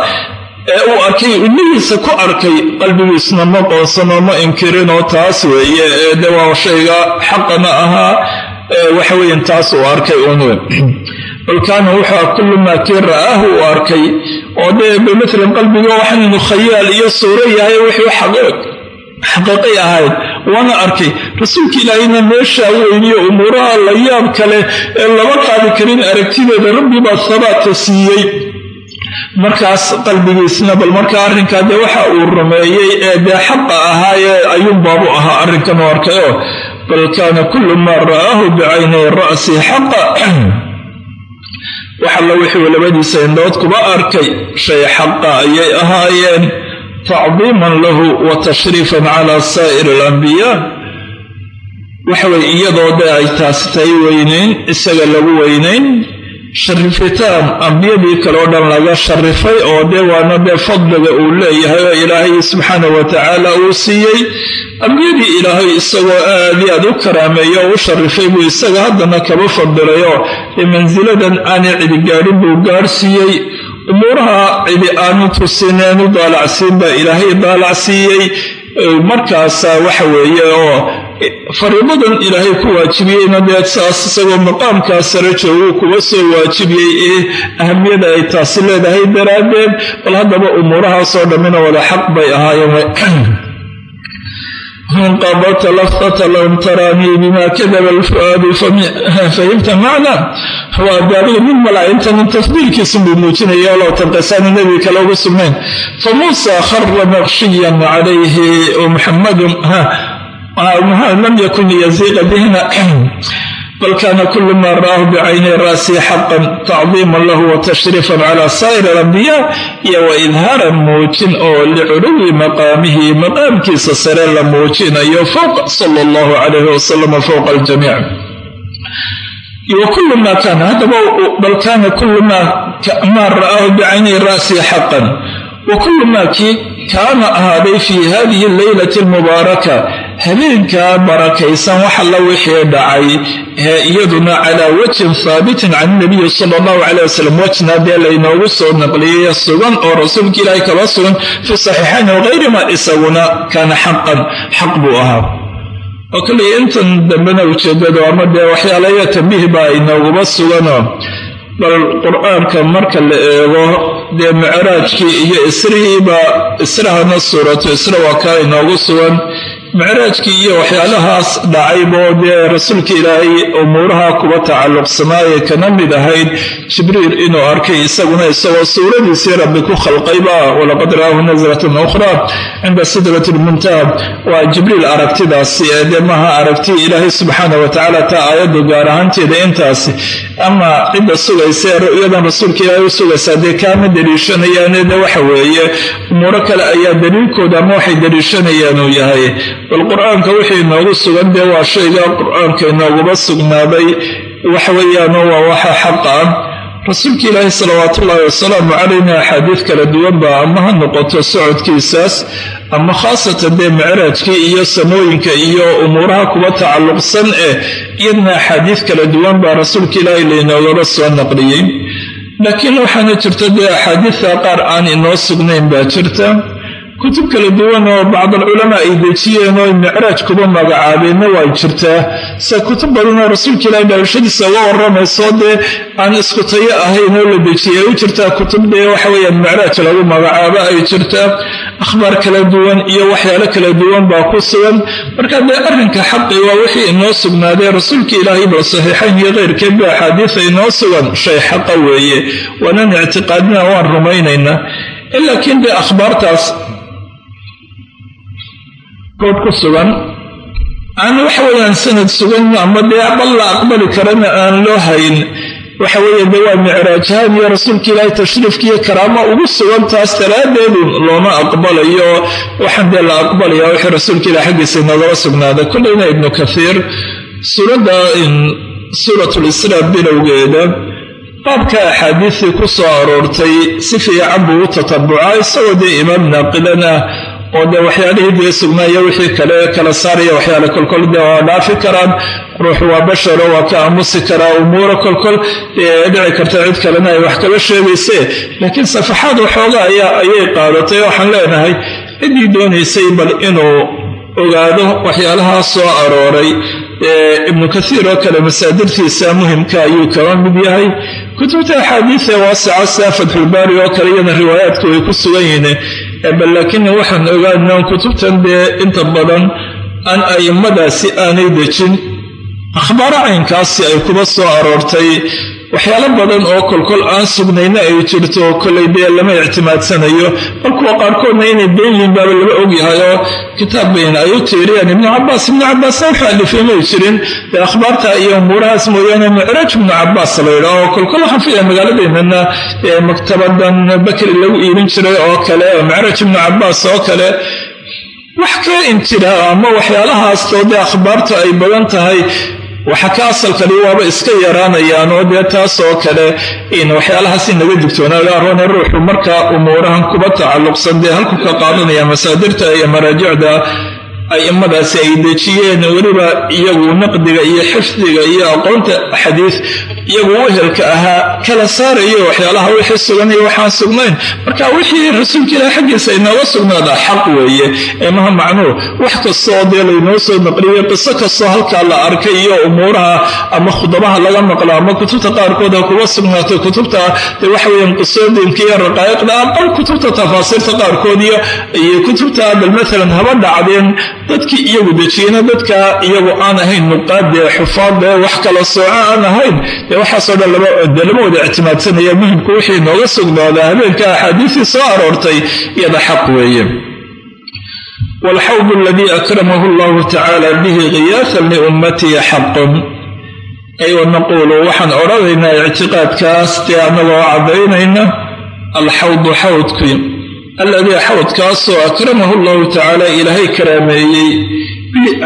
A: ee uu arkay ilmihiisa ku arkay qalbigiisna ma qoonsanoo ma inkirinoo taas weeye ee de waa shayga xaqana ahaa waxa weyan taas uu arkay un bal kaana wuxua kullu maa kii ra'aahu uu arkay oo dee bamalan qalbiga waxan inu khayaal iyo suuro yahay wuxuu xaqiiqay ahayd waana arkay. Rasuulka ilaahayna meeshaa weyniyo umuuraha la yaab kale ee lama qaadi karin aragtideeda rabbi baa sabaadka siiyey markaas qalbigiisna bal markaa arrinkaa dee waxa uu rumeeyey ee dee xaqa ahaayee ayuunbaabu ahaa arrinkan u arkayoo bal kaana kullu maa ra'aahu bicaynay ra'si xaqa. Waxalla wixuu labadiisa indhood kuba arkay shay xaqa ayay ahaayeen tacdiiman lahu wa tashriifan calaa saa'iri alambiyaa waxaweye iyadoo dee ay taasi tahay weynayn isaga lagu weynayn sharifitaan ambiyadii kale oo dhan laga sharifay oo dee waana dee fadliga uu leeyahay oo ilaahay subxaana wa tacaala uu siiyey. Ambiyadii ilaahay isagoo aad i aad u karaameeyo oo u sharifay buu isaga haddana kaba fadilayoo dee mansiladan aanay cidi gaadhin buu gaadhsiiyey umuuraha cidi aanu tusineenu daalacsiin baa ilaahay daalacsiiyey markaasa waxa weeye oo fariidadan ilaahay ku waajibiyeyna dee saas isagoo maqaamkaa sare jooguu kuba soo waajibiyey ee ahamiyada ay taasi leedahay daraaddeed. Bal haddaba umuurahaasoo dhammina wada xaq bay ahaayeen. Qabalta laftata lam taraanii bima kadaba alfu'aadu fahimta macna waa daadiga mid malaainta min tafdiilkiisun buu muujinaya loo tanqisaani nebiga kale uga sugnayn. Fa muusa khara naqshiyan calayhi muxamadun lam yakun liyaziiqa bihna bal kaana kulu ma ra'aahu bicayni ra'si xaqan tacdiiman lahu wa tashriifan cala saa'ir alambiyaa iyo wa idhaaran muujin oo liculuwi maqaamihi maqaamkiisa sare la muujinayo fowqa sala allahu calayh wasalam fowqa aljamiic wkulu ma kaana haddaba bal kaana kulu maa ra'aahu bicayni ra'si xaqan wa kullu maa kii kaana ahaaday fii hadihi alleylati almubaaraka. Habeenkaa barakaysan wax alla wixii dhacay iyaduna calaa wajhin haabitin can nabiyi sala allahu caleyh wasalam wajna dee laynoogu soo naqliyey sugan oo rasuulka ilaahay kaba sugan fi saxiixayn wakayrima isaguna kaana xaqan xaq buu ahaa. Oo kaliya intan dambena ujeedadu ama dee waxyaalayo tambiih baa inooguba suganoo. Bal qur'aanka marka la eego dee micraajkii iyo isrihiiba israhana suuratu isra waa kaa inoogu sugan micraajkii iyo waxyaalahaas dhacaybo dee rasuulka ilaahay umuuraha kuba tacalluqsanaaye. Kana mid ahayd jibriil inuu arkay isaguna isagoo suuradiisii rabbi ku khalqayba walaqad ra'aahu nasratan ukhraa cinda sidrati lmuntaha. Waa jibriil aragtidaasi ee maha aragti ilaahay subxaana watacaala taa aayaddu gaar ahaanteeda intaasi ama cidda sugaysa ee ru'yadan rasuulka ilaahay u sugaysaa dee kaama daliishanayaane waxa weeye. Umuuro kale ayaa daliilkooda ama waxay daliishanayaan yahay bal qur'aanka wixii inoogu sugan dee waa shayga qur'aanka inooguba sugnaaday. Waxweeyaano waa waxa xaq ah. Rasuulka ilaahi salawaatu ullaahi wasalaamu calayna axaadiid kala duwanba ama ha noqoto socodkiisaas ama khaasatan dee micraajkii iyo samooyinka iyo umuuraha kuba tacalluqsan eh iyadna axaadiid kala duwan baa rasuulka ilaahi lainoogala soo naqliyey. Laakiin waxaana jirta dee axaadiidta qaar aan inoo sugnayn baa jirta kutub kala duwan oo bacdalculamaa ay dejiyeen oo micraaj kuba magacaabeenna waa jirtaa. Se kutub badanoo rasuulka ilaahi dhalashadiisa uga waramayso dee aan isku tayo ahayn oo la dejiyay u jirtaa kutub dee waxaweyaan micraaj lagu magacaabo ay jirtaa. Akhbaar kala duwan iyo waxyaalo kala duwan baa ku sugan. Marka dee arrinka xaqi waa wixii inoo sugnaadee rasuulka ilaahay bal saxiixayn iyo keyrkeedba axaadiisa inoo sugan shay xaqa weeye. Waanan ictiqaadina waan rumaynaynaa. Laakiin dee akhbaartaas kood ku sugan. Aan waxa weeyaan sanad sugan ama dee bal la aqbali karana aan loo hayn. Waxa weeye dee waa micraajahaan iyo rasuulka ilaahay tashriifkiiyo karaamo ugu sugan taas daraaddeedu looma aqbalayo. Waxaan dee la aqbalaya wixii rasuulka ilahi xaggiisa inagala sugnaaday kulleyna ibnu kathiir suuradda suuratulisraa bilowgeeda qaabka axaadiistii ku soo aroortay si fiican buu u tatabucaa isagoo dee imaam naaqidan oo dee waxyaalihii dee sugnaaya wixii kale kala saaraya waxyaale kolkol dee waa dhaafi karaan. Ruuxu waa basharo waa ka aamusi karaa umuura kolkol. Dhici karta cid kalena ay wax kala sheegayse laakiin safaxaad waxooga ayay qaadatay waxaan leenahay ciddii doonaysay bal inuu ogaado waxyaalahaa soo arooray. Ibnu kathiir oo kale masaadirtiisa muhimka ayuu kaba mid yahay. Kutubta axaadiida waasica sia fatxulbaari oo kale iyana riwaayaadku way ku sugan yihiin bal laakiin waxaan ogaanaa kutubtan dee inta badan aan a'immadaasi aanay dejin. Akhbaaro caynkaasi ay kuba soo aroortay waxyaalo badan oo kolkol aan sugnayna ay jirto kollay dee lama ictimaadsanayo. Bal kuwa qaarkoodna inay been yihiin baaba lama ogyahay oo kitaab bayn ay u tiiriyaan ibnu cabaas ibnu cabaasna wuxuu alifay may jirin. Dee akhbaarta iyo umuurahaas mooyaane micraaj ibnu cabaas la yidhaa oo kolkol waxaan filaya magaaladeennana maktabadan bakri lagu iibin jiray oo kale oo micraaj ibnu cabaas oo kale. Wax ka intira ama waxyaalahaastoo dee akhbaarta ay badan tahay waxa ka asalkali waaba iska yaraanayaan oo dee taas oo kale in waxyaalahaas inaga digtoonaada aroone ruuxu markaa umuurahan kuba tacalluqsan dee halku ka qaadanaya masaadirta iyo maraajicda a'immadaasi ay dejiyeen weliba iyagu naqdiga iyo xifdiga iyo aqoonta xadiis iyagu wehelka ahaa kala saarayo waxyaalaha wixii sugan iyo waxaan sugnayn. Marka wixii rasuulka ilaah xaggiisa inooga sugnaadaa xaq weeye. Ee maha macnuu wax kastoo dee laynoo soo naqliyey qiso kastoo halkaa la arkay iyo umuuraha ama khudabaha laga maqla ama kutubta qaarkood ha sugnaatay kutubta dee waxa weeyaan qisooyinka iyo raqaa'iqda bal kutubta tafaasiirta qaarkood iyo kutubta bal maalan haba dhacdeen dadkii iyagu dejiyena dadka iyagu aan ahayn nuqaadee xufaadee wax kala sooco aan ahayn dee waxaasoo dhan de lama wada ictimaadsanaya muhimku wixii nooga sugnaadaa habeenka axaadiistii soo aroortay iyada xaq weeye. Waalxawd aladii akramahu allahu tacala bihi khiyaafan liummatihi xaqun. Ay wanaquulu waxaan odhanaynaa ictiqaadkaas dee annagoo caddaynayna alxawdu xawdkii alladii xawdkaasoo akramahu allahu tacaala ilaahay karaameeyey.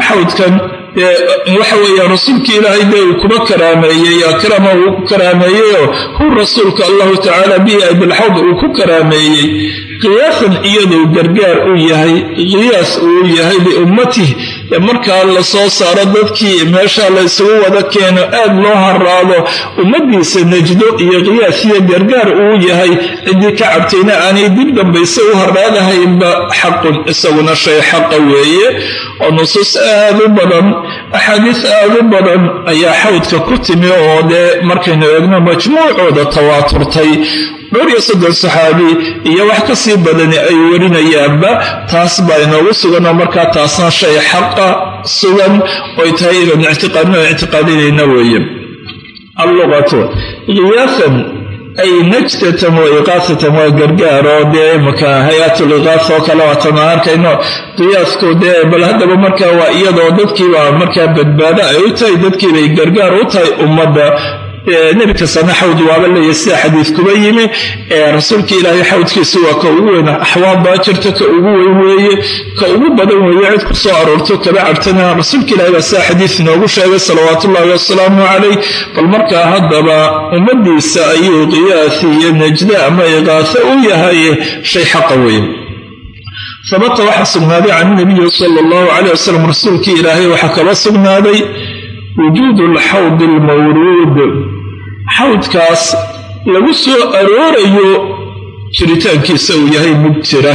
A: Xawdkan waxa weeye rasuulkii ilaahay dee uu kuba karaameeyey akrama uu karaameeyeyoo hu rasuulka allahu tacaala bihi ay bilxawd uu ku karaameeyey. Qiyaasan iyaduu gargaar u yahay qiyaas uu yahay liummatih markaa la soo saaro dadkii meesha la isugu wada keeno aad loo haraado ummadiisa najdo iyo qiyaas iyo gargaar uu yahay ciddii ka cabtayna aanay dib dambayse u haraadahaynba xaqun isaguna shay xaqa weeye. Oo nusuus aad u badan axaadiis aad u badan ayaa xawdka ku timi oo dee markaynu eegno majmuucooda tawaaturtay dhowr iyo soddon saxaabi iyo wax ka sii badani ay warinayaanba taas baa inoogu sugan oo markaa taasna shay xaqa sugan oy tahay inaynu ictiqaadno ictiqaadinayna weeye. Allugatu qiyaafan ay najdatan wa iqaasatan waa gargaaro dee imaka hay'atul iqaasa oo kale waatan aan arkayno qiyaasku dee bal haddaba markaa waa iyadoo dadkiiba markaa badbaado ay u tahay dadkiibay gargaar u tahay ummadda nebi kastana xawd waaba leeyahy sida xadiid kuba yimi. Rasuulka ilaahay xawdkiisu waa ka ugu weyn. Axwaab baa jirta ka ugu weyn weeye. Ka ugu badan weeye cid ku soo aroorto kaba cabtana. Rasuulka ilahay baa sida xadiid inoogu sheegay salawaatuullahi wasalaamu calayh. Bal markaa haddaba ummadiisa ayuu qiyaasi iyo najda ama iqaasa u yahay shay xaqa weyn sabata waxaa sugnaaday can nabiyi sala allahu calayh wasalam rasuulkii ilaahay waxaa kaba sugnaaday wujuudu alxawdi almawruud xawdkaas lagu soo aroorayo jiritaankiisa uu yahay mid jira.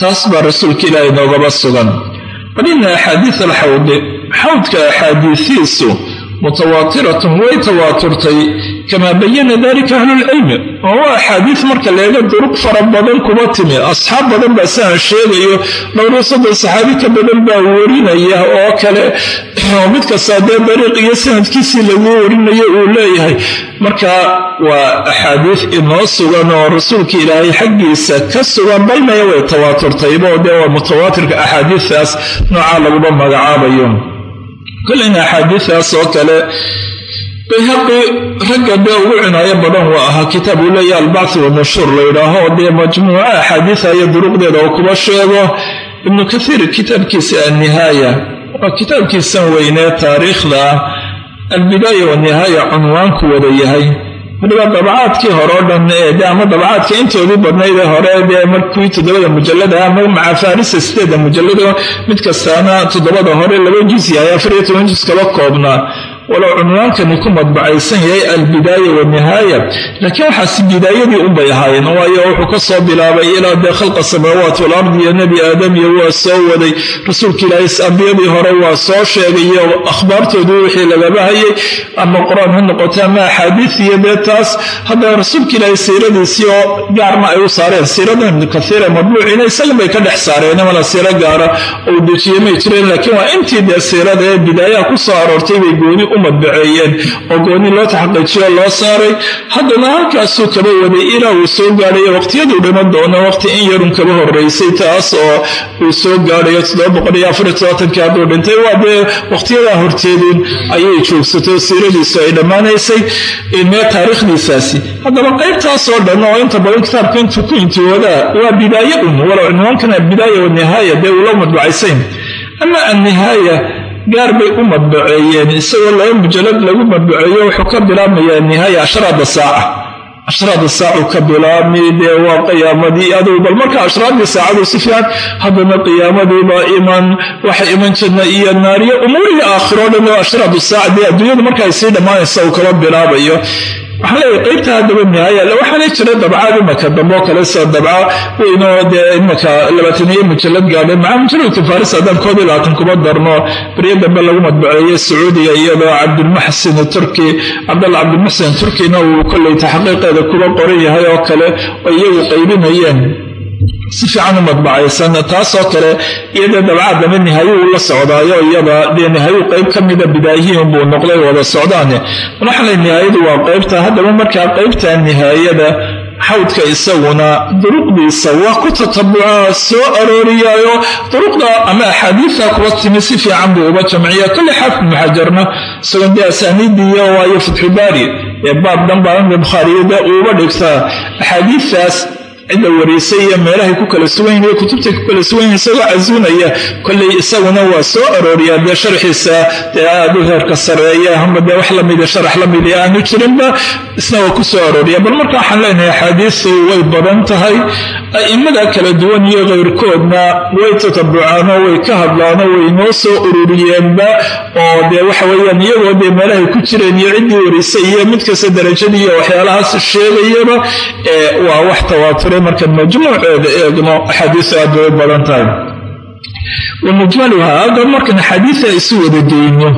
A: Taas baa rasuulka ilaahay noogaba sugan. Bal ina axaadiis alxawdi xawdka axaadiisiisu mutawaatiratun way tawaaturtay kamaa bayana dalika ahlulcilmi oo waa axaadiis marka leega duruq fara badan kuma timi asxaab badan baa siaan sheegayo dhowriyo soddon saxaabi ka badan baa warinaya oo kale oo mid kastaa dee dariiq iyo sanadkiisii lagu warinayo uu leeyahay marka waa axaadiis inoo sugan oo rasuulka ilaahay xaggiisa ka sugan balmaya way tawaaturtaybo dee waa mutawaatirka axaadiistaas noocaa laguma magacaabayo kollayna axaadiistaas oo kale bayhaqi ragga dee ugu cinaayo badan waa ahaa kitaab uu leeyahay albacthi wanushuur la yidhaaho dee majmuuca axaadiisa iyo duruqdeeda oo kuba sheego. Ibnu kathiir kitaabkiisa annihaaya waa kitaabkiisan weynee taariikhda albidaaya wanihaaya cunwaanku wada yahay. Waliba dabacaadkii hore o dhan de ama dabacaadka intoodii badnayd ee hore dee markii toddobada mujallada ama maca farisa sideeda mujallada mid kastaana toddobada hore laba juz yahay afariyo toban juz kaba koobnaa walow cunwaankani ku madbacaysan yahay albidaaya wanihaaya laakiin waxaasi bidaayadii unbay ahaayeen. Waayo wuxuu ka soo bilaabay ilaa dee khalqa samaawaat walardi iyo nebi aadamiyo waa soo waday. Rasuulka ilaahay ambiyadii hore waa soo sheegay iyo akhbaartoodii wixii lagaba hayay ama qur'aan ha noqoto ama axaadiis iyo dee taas haddana rasuulka ilaahay siiradiisii oo gaarna ay u saareen siirada ibnu kaiir ee madbuuciina isagan bay ka dhex saareen mana siiro gaara ou dejiyey may jireen laakiin waa intii dee siirada ee bidaayaha ku soo aroortay bay gooni u madbaceeyeen oo gooni loo taxaqiijiyo loo saaray. Haddana halkaasuu kaba waday ilaa uu soo gaadhayo waqtiyaduu dhiman doono waqti in yarun kaba horeysay taas oo uu soo gaadhayo hadduu dhintay. Waa dee waqtiyadaa horteedun ayay joogsato siiradiisu ay dhammaanaysay mee taariikhdiisaasi? Haddaba qaybtaasoo dhan oo inta badan kitaabka intuu ku intiwoodaa waa bidaaya walow cinwaankana albidaaya wanihaaya dee uu la madbacaysayn ama annihaaya gaar bay u madbaceeyeen isagoo laba mujalad lagu madbaceeyo wuxuu ka bilaabmayaa nihaaya ashraada saaca. Ashraada saacu ka bilaabmi dee waa qiyaamadii. Adugu bal marka ashraadii saacadu si fiican haddana qiyaamadiibaa iman waxa iman jirna iyo naariyo umuurihii aakhiroo dhan oo ashraadu saaca dee adduunyadu marka ay sii dhammaanaysa uu kaba bilaabayo waxaa leeyahay qaybta haddaba nihaaya waxaana jira dabcaad imaka dambe oo kale sida dabca weynoo dee imaka labaataniyo mujalad gaadhay. Maca mujaladka faris haddaan koob iyo labaatan kuma darno. Baryo dambe lagu madbaceeyey sacuudiga iyadoo cabdilmuxsin turki. Cabdalla cabdilmuxsin turkina uu kolley taxqiiqeeda kuba qoran yahay oo kale oo iyagu qaybinayeen si fiican u madbacaysan taasoo kale iyadee dabcaad dama nihaayuu la socdaayo iyada dee nihaayuu qayb ka mida bidaayihiin buu noqday wada socdaane. Waxaale nihaayadu waa qaybta haddaba markaa qaybta nihaayada xawdka isaguna duruqdiisa waa ku tatabuca soo arooriyaayo. Duruqda ama axaadiidta kuba timi si fiican buu uba jamciya. Kolle xaafid muxajarna isagoon dee asaaniidiiyo waayo fatxubaari ee baab dhanbaa bukhaariyada uuba dhigtaa axaadiidtaas cidda wariisay iyo meelahay ku kala sugan yihiin kutubtay ku kala sugan yihiin isagoo casuunaya kolley isaguna waa soo arooriyaa dee sharxiisa dee aada u heerka sareeya hama dee wax lamida sharax lamidi aanu jirinba isna waa ku arooriya. Bal marka waxaan leenahay axaadiistu way badan tahay. A'immada kala duwan iyo keyrkoodna way tatabucaanoo way ka hadlaanoo way noo soo ururiyeenba oo dee waxa weeyaan iyagoo dee meelahay ku jireen iyo ciddii warisay iyo mid kasta darajadii iyo waxyaalahaas sheegayaba waa wax tawaaturay markaan majmuuceeda eegno axaadiistu aad bay u badan tahay. Wa mujmaluha hadda markaan axaadiida isu wada geyno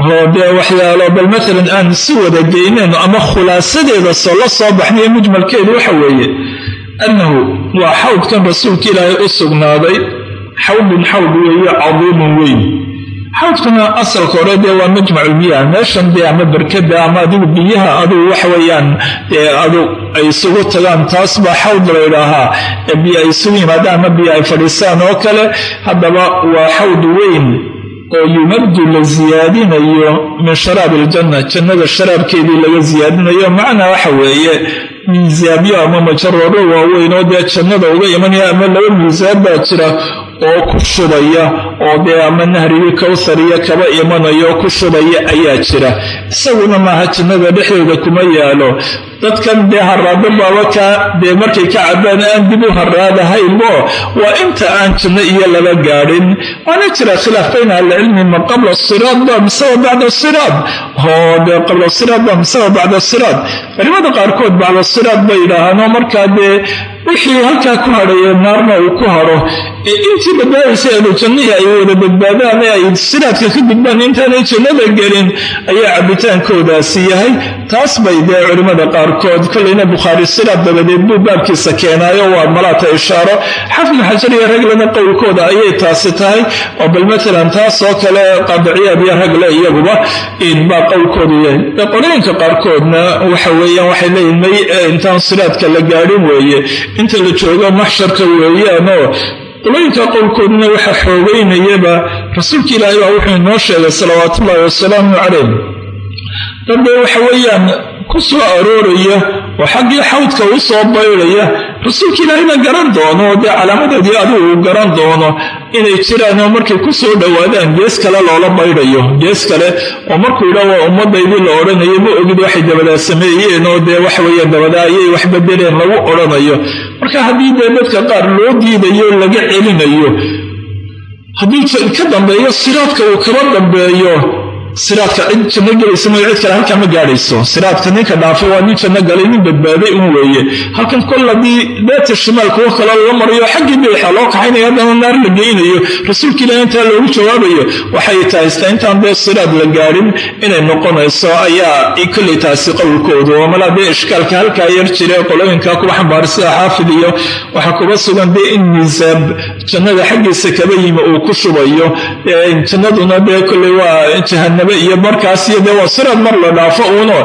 A: oo dee waxyaalo bal maalan aan isu wada geynayno ama khulaasadeeda soo la soo baxnayo mujmalkeedu waxa weeye annahu waa xawdkan rasuulka ilaahay u sugnaaday xawdun xawd weeye cadiimun weyn xawdkuna asalka hore dee waa majmaculmiyaha meeshan dee ama berkada ama adigu biyaha adugu waxa weeyaan dee adu ay isugu tagaan taas baa xawd laydhaahaa ee biyo ay isugu yimaadaan ama biyo ay fadhiisaan oo kale haddaba waa xawd weyn oo yumadu la siyaadinayo min sharaab iljanna jannada sharaabkeedii laga siyaadinayo macnaa waxa weeye miisaabyo ama majaroodo waaweyn oo dee jannada uga imanaya ama laba miisaan baa jira oo ku shubaya oo dee ama nahrigii kawthariya kaba imanayo ku shubaya ayaa jira. Isaguna maaha jannada dhexdeeda kuma yaalo dadkan dee haraado baaba kaa dee markay ka cabaan aan dib u haraadahaynbo waa inta aan janno iyo laba gaadhin. Waana jira khilaaf bayna ahlicilmi ma qabla siraad ba miseba bacda siraad? Oo dee qabla siraad ba miseba bacda siraad? Culimada qaarkood bacda siraad bay yidhaahaanoo markaa dee wixii halkaa ku hadhaya naarna uu ku hadho intii badbaadaysa ahlu jannihii ay wada badbaadaan ee ay siraadka ka gudbaan intaanay jannada gelin ayaa cabbitaankoodaasi yahay. Taas bay dee culimmada qaarkood kollayna bukhaari siraad dabadeed buu baabkiisa keenaayo waa malaata ishaaro. Xafid xajar iyo raglena qowlkooda ayay taasi tahay. Oo bal maalan taasoo kale qaadiciyaad iyo ragle iyaguba baa qowlkoodu yahay. Qolooyinka qaarkoodna waxa weeyaan waxay leeyihiin may intaan siraadka la gaadhin weeye inta la joogo maxsharka weeyaanoo qolooyinka qowlkoodna waxa xoogeynayaba rasuulka ilaahay baa wuxuu inoo sheegay salawaatuullaahi wasalaamu calayh dadbe waxa weeyaan ku soo arooraya oo xaggii xawdka u soo baydhaya rasuulka ilaahayna garan doono oo dee calaamadeedii adigu uu garan doono inay jiraanoo markay ku soo dhowaadaan gees kale loola baydhayo gees kale oo markuu yidhaa waa ummadaydii la odhanayo ma ogid waxay dabadaa sameeyeen oo dee waxa weeyaan dabadaa ayay wax bedeleen lagu odhanayo. Marka haddii dee dadka qaar loo diidayo laga celinayo haddii ka dambeeyo siraadka uu kaba dambeeyo siraadka cid janno gelaysa mooy cid kale halkaa ma gaadhayso. Siraadka ninka dhaafay waa nin janno galay nin badbaaday un weeye. Halkan kol haddii daata shimaal kuwo kale lala marayo xaggii biixa loo kaxaynayo haddana naar la geynayo rasuulka ilaah intaa loogu jawaabayo waxay tahaysta intaan dee siraad la gaadhin inay noqonayso ayaa kollay taasi qowlkoodu. Oo malaa dee ishkaalka halkaa yar jire qolooyinka kuwa xambaari sida xaafid iyo waxaa kuba sugan dee in miisaab jannada xaggiisa kaba yimi uu ku shubayo. Jannaduna dee kolley waa jahanabo iyo markaas iyo dee waa siraad mar la dhaafo uuno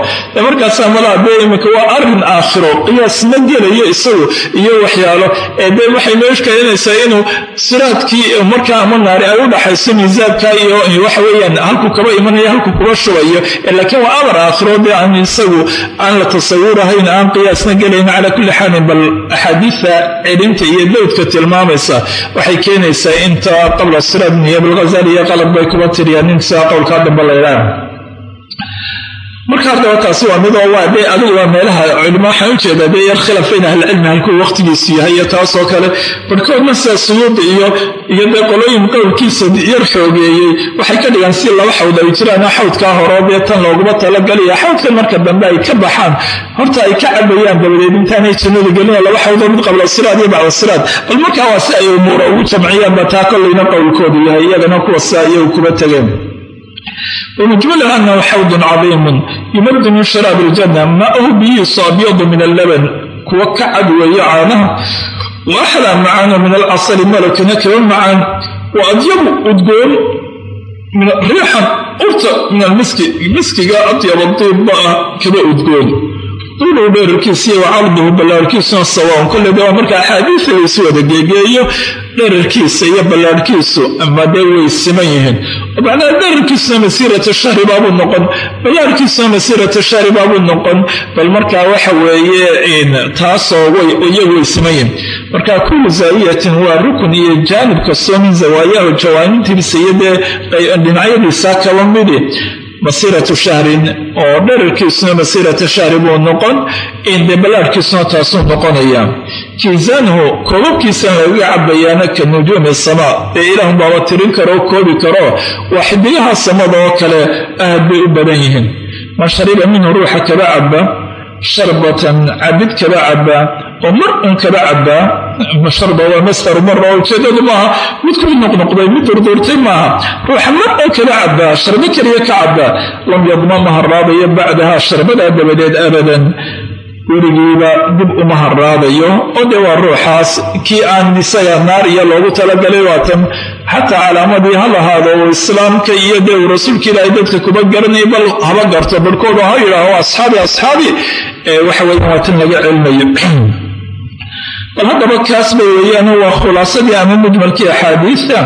A: markaasaa malaa dee iminka waa arrin aakhiro qiyaas ma gelayo isagu iyo waxyaalo. Ee dee waxay noo ishkaalinaysaa inuu siraadkii markaa ama naari ay u dhaxayso miisaabka iyo waxa weeyaan halku kaba imanayo halku kuba shubayo. Laakiin waa amar aakhiro dee aan isagu aan la tasawurahayn aan qiyaasna gelayn calaa kulli xaalin bal axaadiida celinta iyo dowdka tilmaamaysa waxay keenaysaa inta qabla siraad ibn abilghazali iyo qalab bay kuba tiriyaan sidaa qowlkaa dambe laydhaan marka haddaba taasi waa midoo waa dee adigu waa meelaha culimo waxaan u jeedaa dee yar khilaf bayn ahlicilmi halkuu waqtigiisu yahay iyo taasoo kale barhkoodna sida suyuudi iyo dee qolooyin qowlkiisa yar xoogeeyey waxay ka dhigaan si laba xawd ay jiraan xawdkaa horoo dee tan looguma talagalaya xawdkan marka dambe ay ka baxaan horta ay ka cabayaan dabadeed intaanay jannada gelino laba xawdoo mid qabla siraad iyo bacda siraad bal markaa waa si ay umuura ugu jamciyaanba taa kollayna qowlkoodu yahay iyagana kuwa sidaa iyagu kuba tegeen wmujmaluha anahu xawdun cadiimun yumadu min sharaab iljanna maahu biyiisu abyadu min allaban kuwa ka cad weeye caanaha wa axlaa macaana min alcasali malakina kaba macaan wa adyabu udgoon riixan urta min almiski miskiga adyaba diibba ah kaba udgoon duuluhu dherarkiisiiyo wa carduhu ballaarhkiisuna sawaan kolle de waa marka axaadiida la isu wada geegeeyo dherarkiisa iyo ballaarhkiisu ama dee way siman yihiin. Macnaha dherarkiisuna masiirata shahri baabuu noqon ballaarhkiisuna masiirata shahri baabuu noqon bal markaa waxa weeye taasoo iyagu way siman yihiin. Marka kullu zaawiyatin waa rukun iyo jaanib kastoo min zawaayahu jawaanintiisa iyo dee dhinacyadiisa kaba midi masiiratu shahrin oo dherarkiisuna masiirata shahri buu noqon inde ballaarhkiisuna taasuu noqonaya. Kiisaanhu koobabkiisana lagaga cabayaana ka nujuumi samaa ee ilaah baaba tirin karoo koobi karo waa xidigaha samada oo kale aad bay u badan yihiin. Man shariba minhu ruuxa kaba caba sharbatan cabid kaba caba oo mar un kaba cabaa sharba waa masdaru oo ujeedadu maaha. Mid ku noqnoqday mid durduurtay maaha. Ruuxa mar un kaba cabaa sharbo keliya ka cabaa lam yadma ma haraadayo bacdaha sharbadaa dabadeed abadan. Weligiiba dib uma haraadayo oo dee waa ruuxaas kii aan isaga naar iyo loogu talagalay waatan xataa calaamadii ha lahaado oo islaamka iyo dee uu rasuulka ilaahay dadka kuma garanay bal haba garto. Barhkooda ha yidhaaho asxaabi asxaabi. Waxa weeyaan waa tan laga celinayo [clears throat] bal haddaba kaas bay weeyaan waa khulaasadii ama mujmalkii axaadiida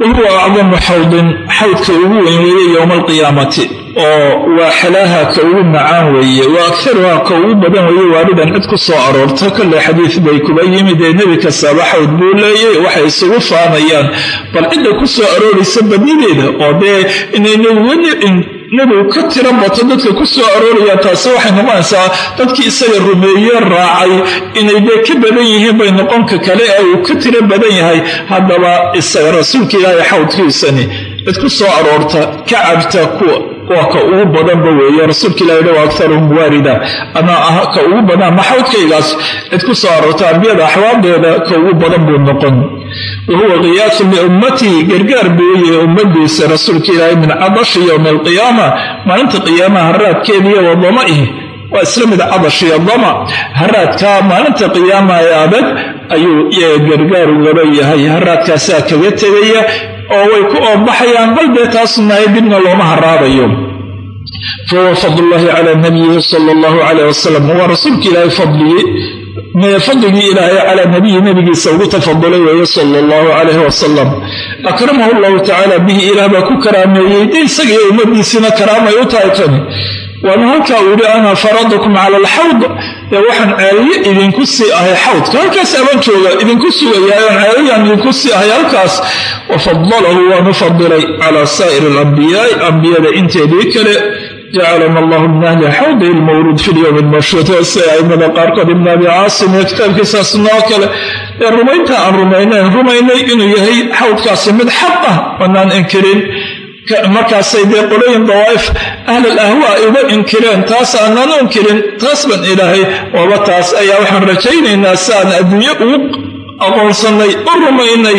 A: wahuwa acdamu xawdin xawdka ugu weyn weeye yowma alqiyaamati oo waa xalaaha ka ugu macaan weeye wa akaruha ka ugu badan weeye waalidan cid ku soo aroorta kolley xadiid bay kuba yimid ee nebi kastaaba xawd buu leeyay waxay isugu faanayaan. Bal cidda ku soo arooraysa badnideeda oo dee inay nebigu ka tira bato dadka ku soo arooraya taasi waxay noqonaysaa dadkii isaga rumeeye raacay inay ka badan yihiin bay noqonka kale ee uu ka tiro badan yahay. Haddaba isaga rasuulka ilaahay xawdkiisani cid soo aroorta ka cabta kuwa waa ka ugu badanba weeye. Rasuulka ilahi dha wa akaruhum waarida. Ama ka ugu badan ma xawdkaygaas cid ku soo aroorta ambiyada axwaadeeda ka ugu badan buu noqon wa huwa qiyaasun liummatihi gargaar buu yahay ummadiisa rasuulka ilaahay min cadashi yowmi alqiyaama maalinta qiyaamaha haraadkeediiyo wa dama'ihi waa isla mid cadash iyo dama haraadka maalinta qiyaama ee adag ayuu gargaar ugaba yahay haraadkaasaa kaga tegaya oo way ku oobaxayaan bal dee taasunahay dibna looma haraadayo fahuwa fadlullahi calaa nabiyihi sala allahu calayh wasalam waa rasuulka ilaahay fadligii fadligii ilaahay calaa nabiyi nabigiisa ugu tafadulay weeye sala allahu calayh wasalam akramahu llahu tacaala bihi ilaah baa ku karaameeyey de isaga iyo ummadiisiina karaamay u tahay tani waana halkaa uu yihi ana faradukum cala alxawd ee waxaan ceelyo idinku sii ahay xawdka halkaas abaan jooga idinku sugayaa oon ceelyaan idinku sii ahay halkaas. Wafadalahu waanu fadilay calaa saa'iri alambiyaai ambiyada inteedii kale. Jacalana allahu min ahli lmawruud fi lyowmi lmashhuud sida aimada qaarkood ibn abi caasim iyo kitaabkiisa sunoo kale. Ee rumaynta aan rumaynayn rumaynay inuu yahay xawdkaasi mid xaq ah wanaan inkirin markaasay dee qolooyin dawaa'if ahlal ahwaa iba inkireen taas aanaan u inkirin taas ban ilaahay waaba taas ayaa waxaan rajaynaynaa si aan adduunye ugu aqoonsannay u rumaynay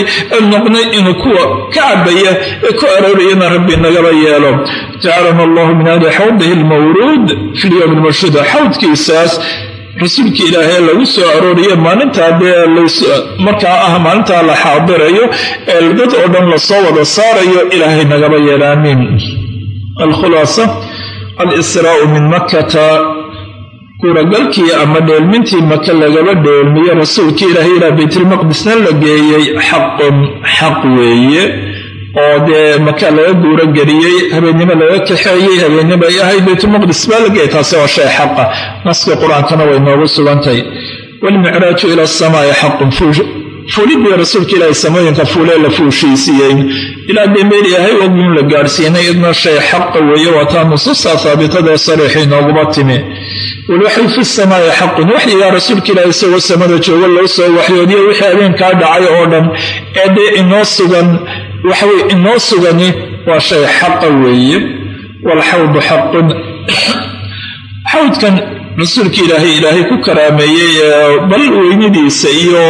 A: noqnay inuu kuwa ka cabaya ee ku aroorayana rabbi nagaba yeelo. Jacalana allahu min ahli xawdihi lmawruud fi lyowmi lmashhuud xawdkiisaas rasuulka ilaahay lagu soo arooriye maalintaa dee markaa ah maalintaa la xaadirayo ee dad oo dhan la soo wada saarayo ilaahay nagaba yeela aamiin alkhulaasa alisraau min makkata guuragalkii ama dheelmintii maka lagaba dheelmiye rasuulka ilaahay ilaa baytilmaqdisna la geeyey xaqun xaq weeye oo dee maka laga guuro geliyey habeennimo laga kaxeeyey habeennimo ay ahayd baytulmaqdis baa la geeyay taasi waa shay xaqa. Naska qur'aankana way noogu sugantahay walmicraaju ila asamaai xaqun fuulidii rasuulka ilaahay samooyinka fuulee la fuushiisiiyey. Ilaa dee meel yahay ogin la gaadhsiinay idna shay xaqa weeye waa taa nusuusta haabitada sariixii nooguma timi. Walwaxyu fi samaai xaqun waxyigaa rasuulka ilaahay isagoo samada jooga loo soo waxyoodiyo wixii habeenkaa dhacay oo dhan ee dee inoo sugan waxaweye inoo sugani waa shay xaqa weeye waalxawdu xaqun. [coughs] Xawdkan rasuulka ilaahay ilaahay ku karaameeyey ee bal weynidiisa iyo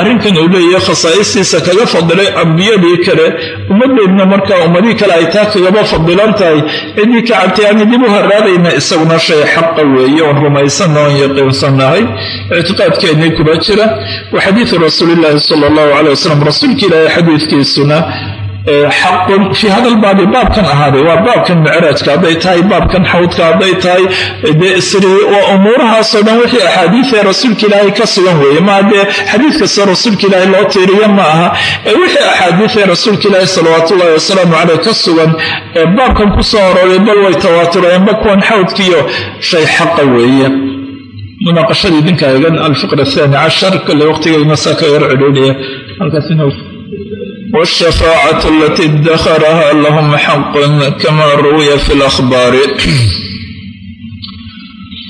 A: arrinkan uu leeyahay khasaa'istiisa kaga fadilay ambiyadii kale. Ummadeedna markaa ummadii kale ay taa kagaba fadilan tahay ciddii ka cabtay aani dib u haraadayna isaguna shay xaqa weeye oon rumaysanna oon yaqiinsannahay ictiqaadkeennii kuba jira. Wa xadiidu rasuulillaahi sala allahu caley wasalam rasuulka ilaahay xadiidkiisuna xaqun fii hada lbaabi baabkan ahaaday waa baabkan micraajka hadday tahay baabkan xawdka hadday tahay isri waa umuurahaasoo dhan wixii axaadiidee rasuulka ilaahay ka sugan weeye. Maa dee xadiid rasuulka ilaahay loo tiiriyo ma aha? Ee wixii axaadiidee rasuulka ilaahay salawaat wasalaamu caleyh ka sugan ee baabkan ku soo arooray bal way tawaatureenba kuwan xawdkiiyo shay xaqa weeye. Munaaqashadii dinka egan alfiqr athani cashar kale waqtigayna saa ka yar cidhiidhiya halkaasina والشفاعة التي ادخرها لهم حق كما روي في الأخبار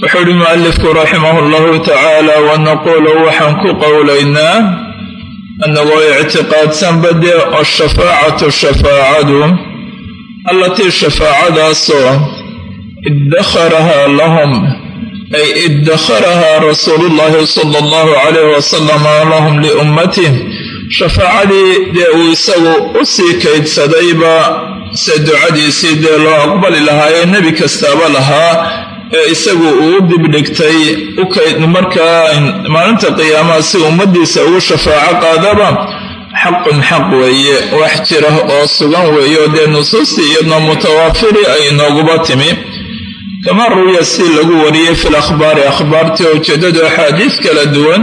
A: wuxuu uhi mualifku raximah اllahu tacaala wanaquulu waxaan ku qowlaynaa annagoo ictiqaadsanba dee ashafaacatu shafaacadu allatii shafaacadaasoo idakharahaa lahum ay idakharahaa rasuulu llahi sala allahu calayh wasalam lahum liummatih shafaacadii dee uu isagu u sii kaydsadayba se ducadiisii dee loo aqbali lahaa ee nebi kastaaba lahaa ee isagu uu u dibdhigtay markaa maalinta qiyaamaha si ummaddiisa ugu shafaaco qaadaba xaqun xaq weeye wax jira oo sugan weeye oo dee nusuustii iyadna mutawaafiri ay inooguba timi. Kama ruwiya si lagu wariyey fil akhbaari akhbaartii ujeeddadu axaadiis kala duwan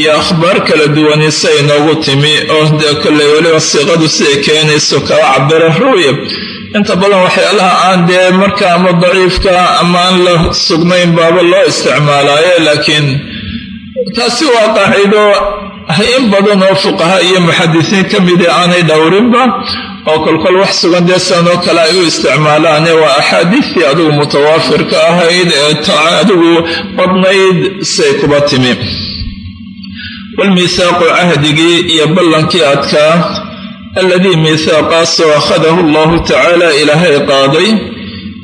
A: iyo akhbaar kala duwani si ay noogu timi oo dee kolley weliba siiqadu siday keenayso kala cabira ruwiya inta badan waxyaalaha aan dee marka ama daciifka ama aan la sugnayn baaba loo isticmaalaayo laakiin taasi waa qaacido in badan oo fuqaha iyo muxadisiin ka mida aanay dhowrinba oo kolkol wax sugan dee sidanoo kale ay u isticmaalaane waa axaadiistii adigu mutawaafirka ahayd ee adigu badnayd say kuba timi walmiisaaqu cahdigii iyo ballankii adkaa alladii miisaaqaasoo akhadahu allahu tacaala ilaahay qaaday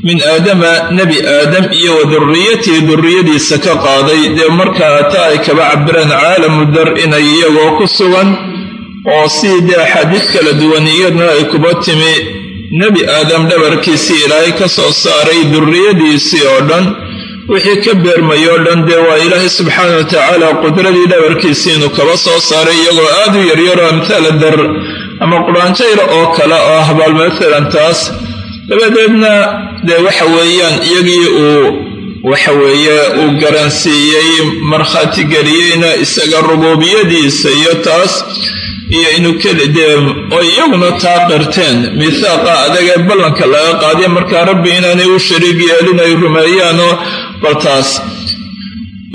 A: min aadama nebi aadam iyo wa duriyatihi duriyadiisa ka qaaday dee markaa taa ay kaba cabiraan caalamu dar inay iyagoo ku sugan oo sidii dee axaadiis kala duwan iyadna ay kuba timi nebi aadam dhabarkiisii ilaahay ka soo saaray duriyadiisii oo dhan wixii ka beermayoo dhan dee waa ilaahay subxaana wa tacaala qudradii dhabarkiisii inuu kaba soo saaray iyagoo aad u yaryaro amhaala dar ama quraanjayra oo kale oo ahbaal maalan taas. Dabadeedna dee waxa weeyaan iyagii uu waxaweeye uu garansiiyey markhaati geliyeyna isaga rubuubiyadiisa iyo taas iyo inuu kelidee oo iyaguna taa qirteen miisaaqa adagee ballanka laga qaadiya markaa rabbi inaanay u shariig yeelin ay rumeeyaanoo bal taas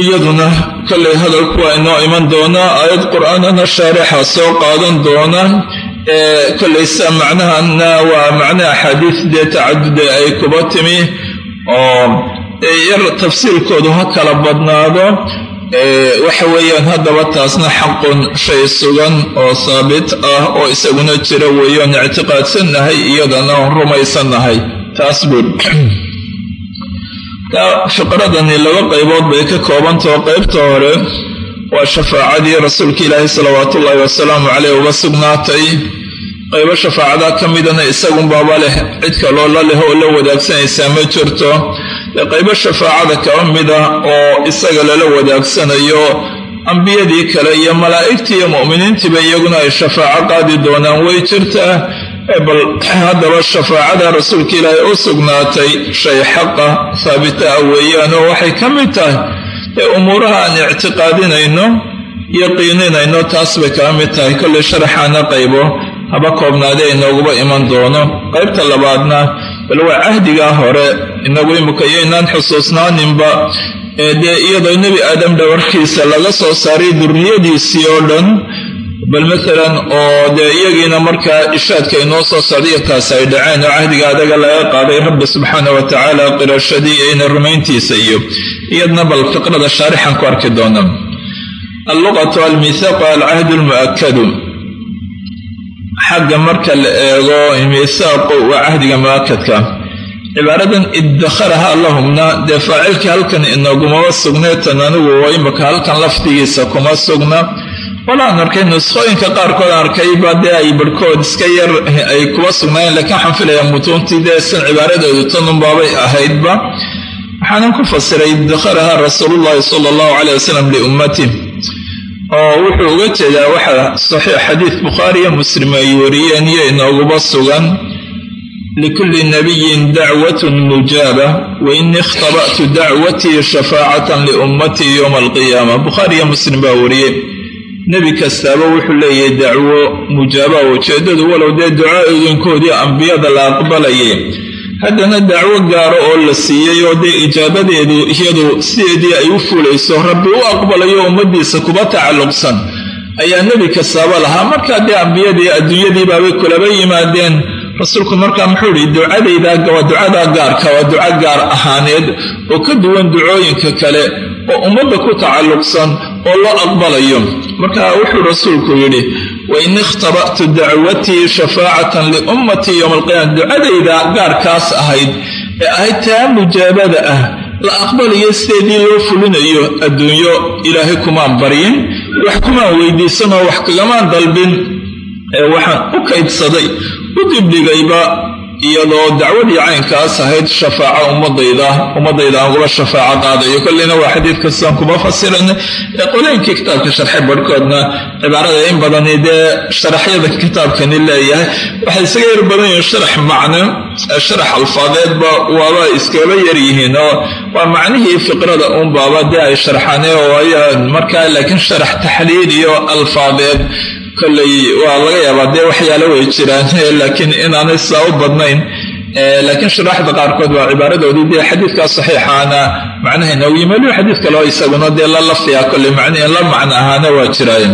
A: iyaduna kollay hadalku waa inoo iman doonaa aayad qur'aanana shaarixa soo qaadan doona kolleysa macnahana waa macnaha axaadiis dee tacadude ay kuba timi oo yar tafsiirkoodu ha kala badnaado waxa weeyaan haddaba taasna xaqun shay sugan oo saabit ah oo isaguna jira weeyoon ictiqaadsannahay iyadana rumaysannahay taas buur fiqradani laba qaybood bay ka koobantao qaybta hore waa shafaacadii rasuulka ilaahi salawaatu ullaahi wasalaamu caleyh uga sugnaatay. Qaybo shafaacada ka midana isagunbaaba leh cid kaloo la leh oo la wadaagsanaysaa ma jirto. Dee qaybo shafaacada kaba mida oo isaga lala wadaagsanayo ambiyadii kale iyo malaa'igtii iyo mu'miniintiiba iyaguna ay shafaaco qaadi doonaan. Way jirtaa bal haddaba shafaacada rasuulka ilaahay u sugnaatay shay xaqa haabita ah weeyaan oo waxay ka mid tahay ee umuuraha aan ictiqaadinayno yaqiininayno taas bay kaga mid tahay. Kollay sharaxaana qaybo haba koobnaadee inooguba iman doono. Qaybta labaadna bal waa cahdigaa hore inagu imika iyo inaan xusuusnaaninba ee dee iyadoo nebi aadam dhawarkiisa laga soo saaray durriyadiisii oo dhan bal maalan oo dee iyagiina markaa ishaadka inoo soo socdaiyo taas ay dhaceen oo cahdiga adaga laga qaaday rabbi subxaana wa tacaala qirashadii iyna rumayntiisa iyo iyadna bal fiqrada shaarixan ku arki doona. Alluqatu almiihaaqu alcahdu lmu'akadu xagga marka la eego miisaaqu waa cahdiga mu'akadka cibaaradan idakharaha allahumna dee faacilkii halkan inoogumaba sugnay tan anigu imaka halkan lafdigiisa kuma sugna walaan arkay nuskhooyinka qaarkood arkay ba dee ay barhkood iska yar ay kuba sugnaayeen laakiin waxaan filayaa mutuuntii dee san cibaaradeedu tanunbaabay ahaydba waxaanan ku fasiray idakharaha rasuulullahi sala allahu caleyh wasalam liummati oo wuxuu uga jeedaa waxa saxiix xadiid bukhaariyo muslim ay wariyeen iyo inooguba sugan likulli nabiyin dacwatun mujaaba wainii ikhtaba'tu dacwatii shafaacatan liummatii yowma alqiyaama. Bukhaariyo muslim baa wariyey nebi kastaaba wuxuu leeyahay dacwo mujaaba ujeeddadu walow dee ducaa-idinkoodii ambiyada la aqbalayay. Haddana dacwo gaaro oo la siiyey oo dee ijaabadeedu iyadu sideedii ay u fulayso rabbi u aqbalayo ummaddiisa kuba tacalluqsan. Ayaa nebi kastaaba lahaa. Markaa dee ambiyadii adduunyadii baabay kulaba yimaadeen rasuulku markaa muxuu ihi ducadayda waa ducadaa gaarka waa duco gaar ahaaneed oo ka duwan ducooyinka kale oo ummadda ku tacalluqsan oo loo aqbalayo. Markaa wuxuu rasuulku yidhi wain ikhtaba'tu dacwatii shafaacatan liummatii yowma alqiyaama ducadayda gaarkaas ahayd ee ahayd taa mujaabada ah la aqbalayo sideedii loo fulinayo adduunyo ilaahay kumaan baryin wax kumaan weydiisanoo wax kagamaan dalbin ee waxaan u kaydsaday u dibdhigayba iyadoo dacwadii caynkaas ahayd shafaaco ummadayda ummadayda aan uga shafaaco qaadayo. Kolleyna waa xadiid kastaan kuma fasirana ee qolooyinkii kitaabka sharxay barhkoodna cibaarada in badani dee sharaxyada kitaabkani leeyahay. Waxay isaga yar badan yihiin sharax macno sharax alfaadeedba waaba iskaba yar yihiin oo waa macnihii fiqrada unbaaba dee ay sharxane oo markaa laakiin sharax taxliil iyo alfaadeed kolley waa laga yaabaa dee waxyaalo way jiraan [laughs] laakiin inaanay saa u badnayn laakiin shuraaxda qaarkood waa cibaaradoodii dee xadiidkaa saxiixaana macnaha inoogu yimaado xadiid kaleo isaguna dee la lafdiga kolley macnihin la macno ahaana waa jiraayen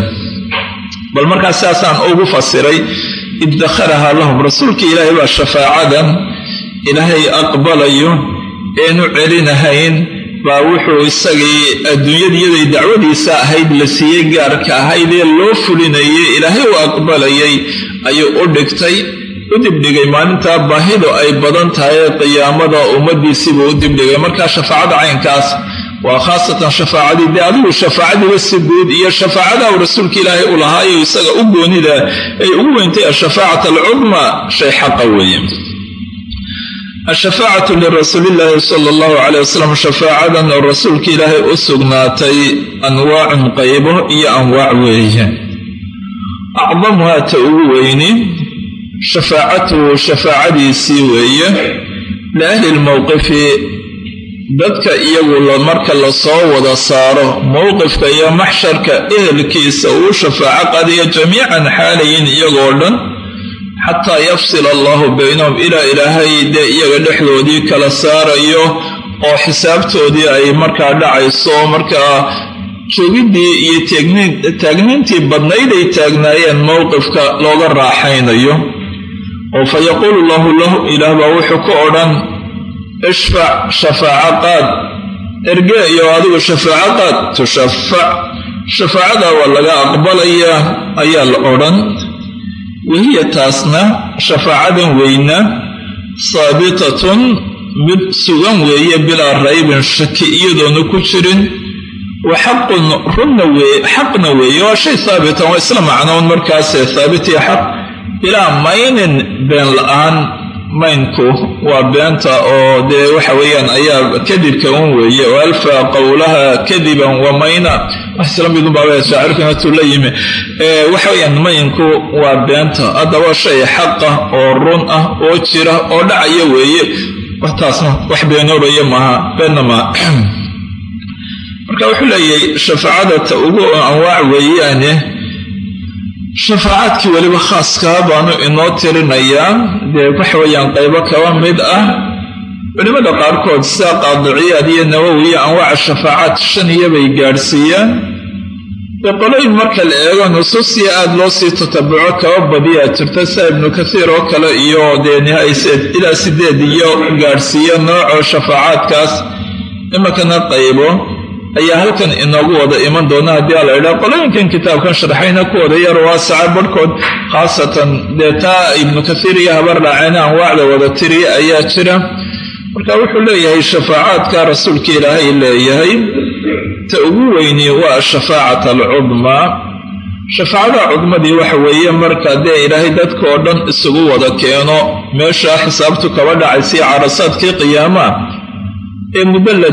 A: bal markaa sidaasaan ugu fasiray iddakharaha lahum rasuulka ilaahay baa shafaacadan ilaahay aqbalayo eenu celinahayn baa wuxuu isagii adduunyadiyaday dacwadiisa ahayd la siiyey gaarka ahayd ee loo fulinayay ilaahay u aqbalayay ayuu u dhigtay. U dibdhigay maalintaa baahidu ay badan tahay qiyaamada ummadiisiibuu u dibdhigay markaa shafaacada caynkaas waa khaasatan shafaacadii dee adigu shafaacadiiba si guud iyo shafaacada uu rasuulka ilaahay u lahaayo isaga u goonida. Ay ugu weyntay ashafaacat alcudma shay xaqa weeye ashafaacatu lirasuulillaahi sala allahu caleyh wasalam shafaacadan oo rasuulka ilaahay u sugnaatay anwaacun qaybo iyo anwaac weeye acdamuhaa ta ugu weyni shafaacatuhu shafaacadiisii weeye liahli lmowqifi dadka iyagu marka la soo wada saaro mowqifka iyo maxsharka ehelkiisa uu shafaaco qadiyo jamiican xaalayin iyagoo dhan xataa yafsila allahu baynahum ilaa ilaahay dee iyaga dhexdoodii kala saarayo oo xisaabtoodii ay markaa dhacayso markaa joogiddii iyo taagniintii badnayd ay taagnaayeen mowqifka looga raaxaynayo. Oo fa yaquulu lahu lahu ilaah baa wuxuu ku odhan ishfac shafaaco qaad. Erge iyo adigu shafaaco qaad tushafac shafaacada waa laga aqbalayaa ayaa la odhan wahiya taasna shafaacadan weyna saabitatun mid sugan weeye bilaa raybin shaki iyadoona ku jirin wa xaqun runna weye xaqna weeye waa shay haabitan waa isla macnoon markaasee haabitiya xaq bilaa maynin been la'aan maynku waa beenta oo dee waxa weeyaan ayaa kadibka un weeye oo alfa qowlaha kadiban wa mayna. Wax isla midunbaaba shaacirkuna tuu la yimi. Waxa weeyaan maynku waa beenta. Haddaba shay xaqa oo run ah oo jira oo dhacaya weeye. Taasna wax beenoobaya maaha beenna [clears throat] marka wuxuu leeyahay shafaacada ta ugu anwaac weeyaane shafaacaadkii weliba khaaskaa baanu inoo tirinayaa dee waxa weeyaan qaybo kaba mid ah. Culimmada qaarkood sida qaadiciyaad iyo nawowi iyo anwaaca shafaacaad shan iyo bay gaadhsiiyaan. Dee qolooyin marka la eego nusuusiya aada loo sii tatabuco kaba badiyaa jirta sida ibnu kathiir oo kale iyo dee ilaa sideed iyo gaadhsiiya noocoo shafaacaadkaas iminkana qaybo ayaa halkan inoogu wada iman doona haddii a la qolooyinkan kitaabkan sharxayna ku wada yar waasaca barhkood khaasatan dee taa ibnu kathiir iyo habar dhaaceena anwaacda wada tiriya ayaa jira. Marka wuxuu leeyahay shafaacaadka rasuulka ilaahay leeyahay ta ugu weyni waa ashafaacat alcudmaa shafaacada cudmadii waxa weeye marka dee ilaahay dadka oo dhan isugu wada keeno meesha xisaabtu kaba dhacaysay carasaadkii qiyaamaha ee muddo la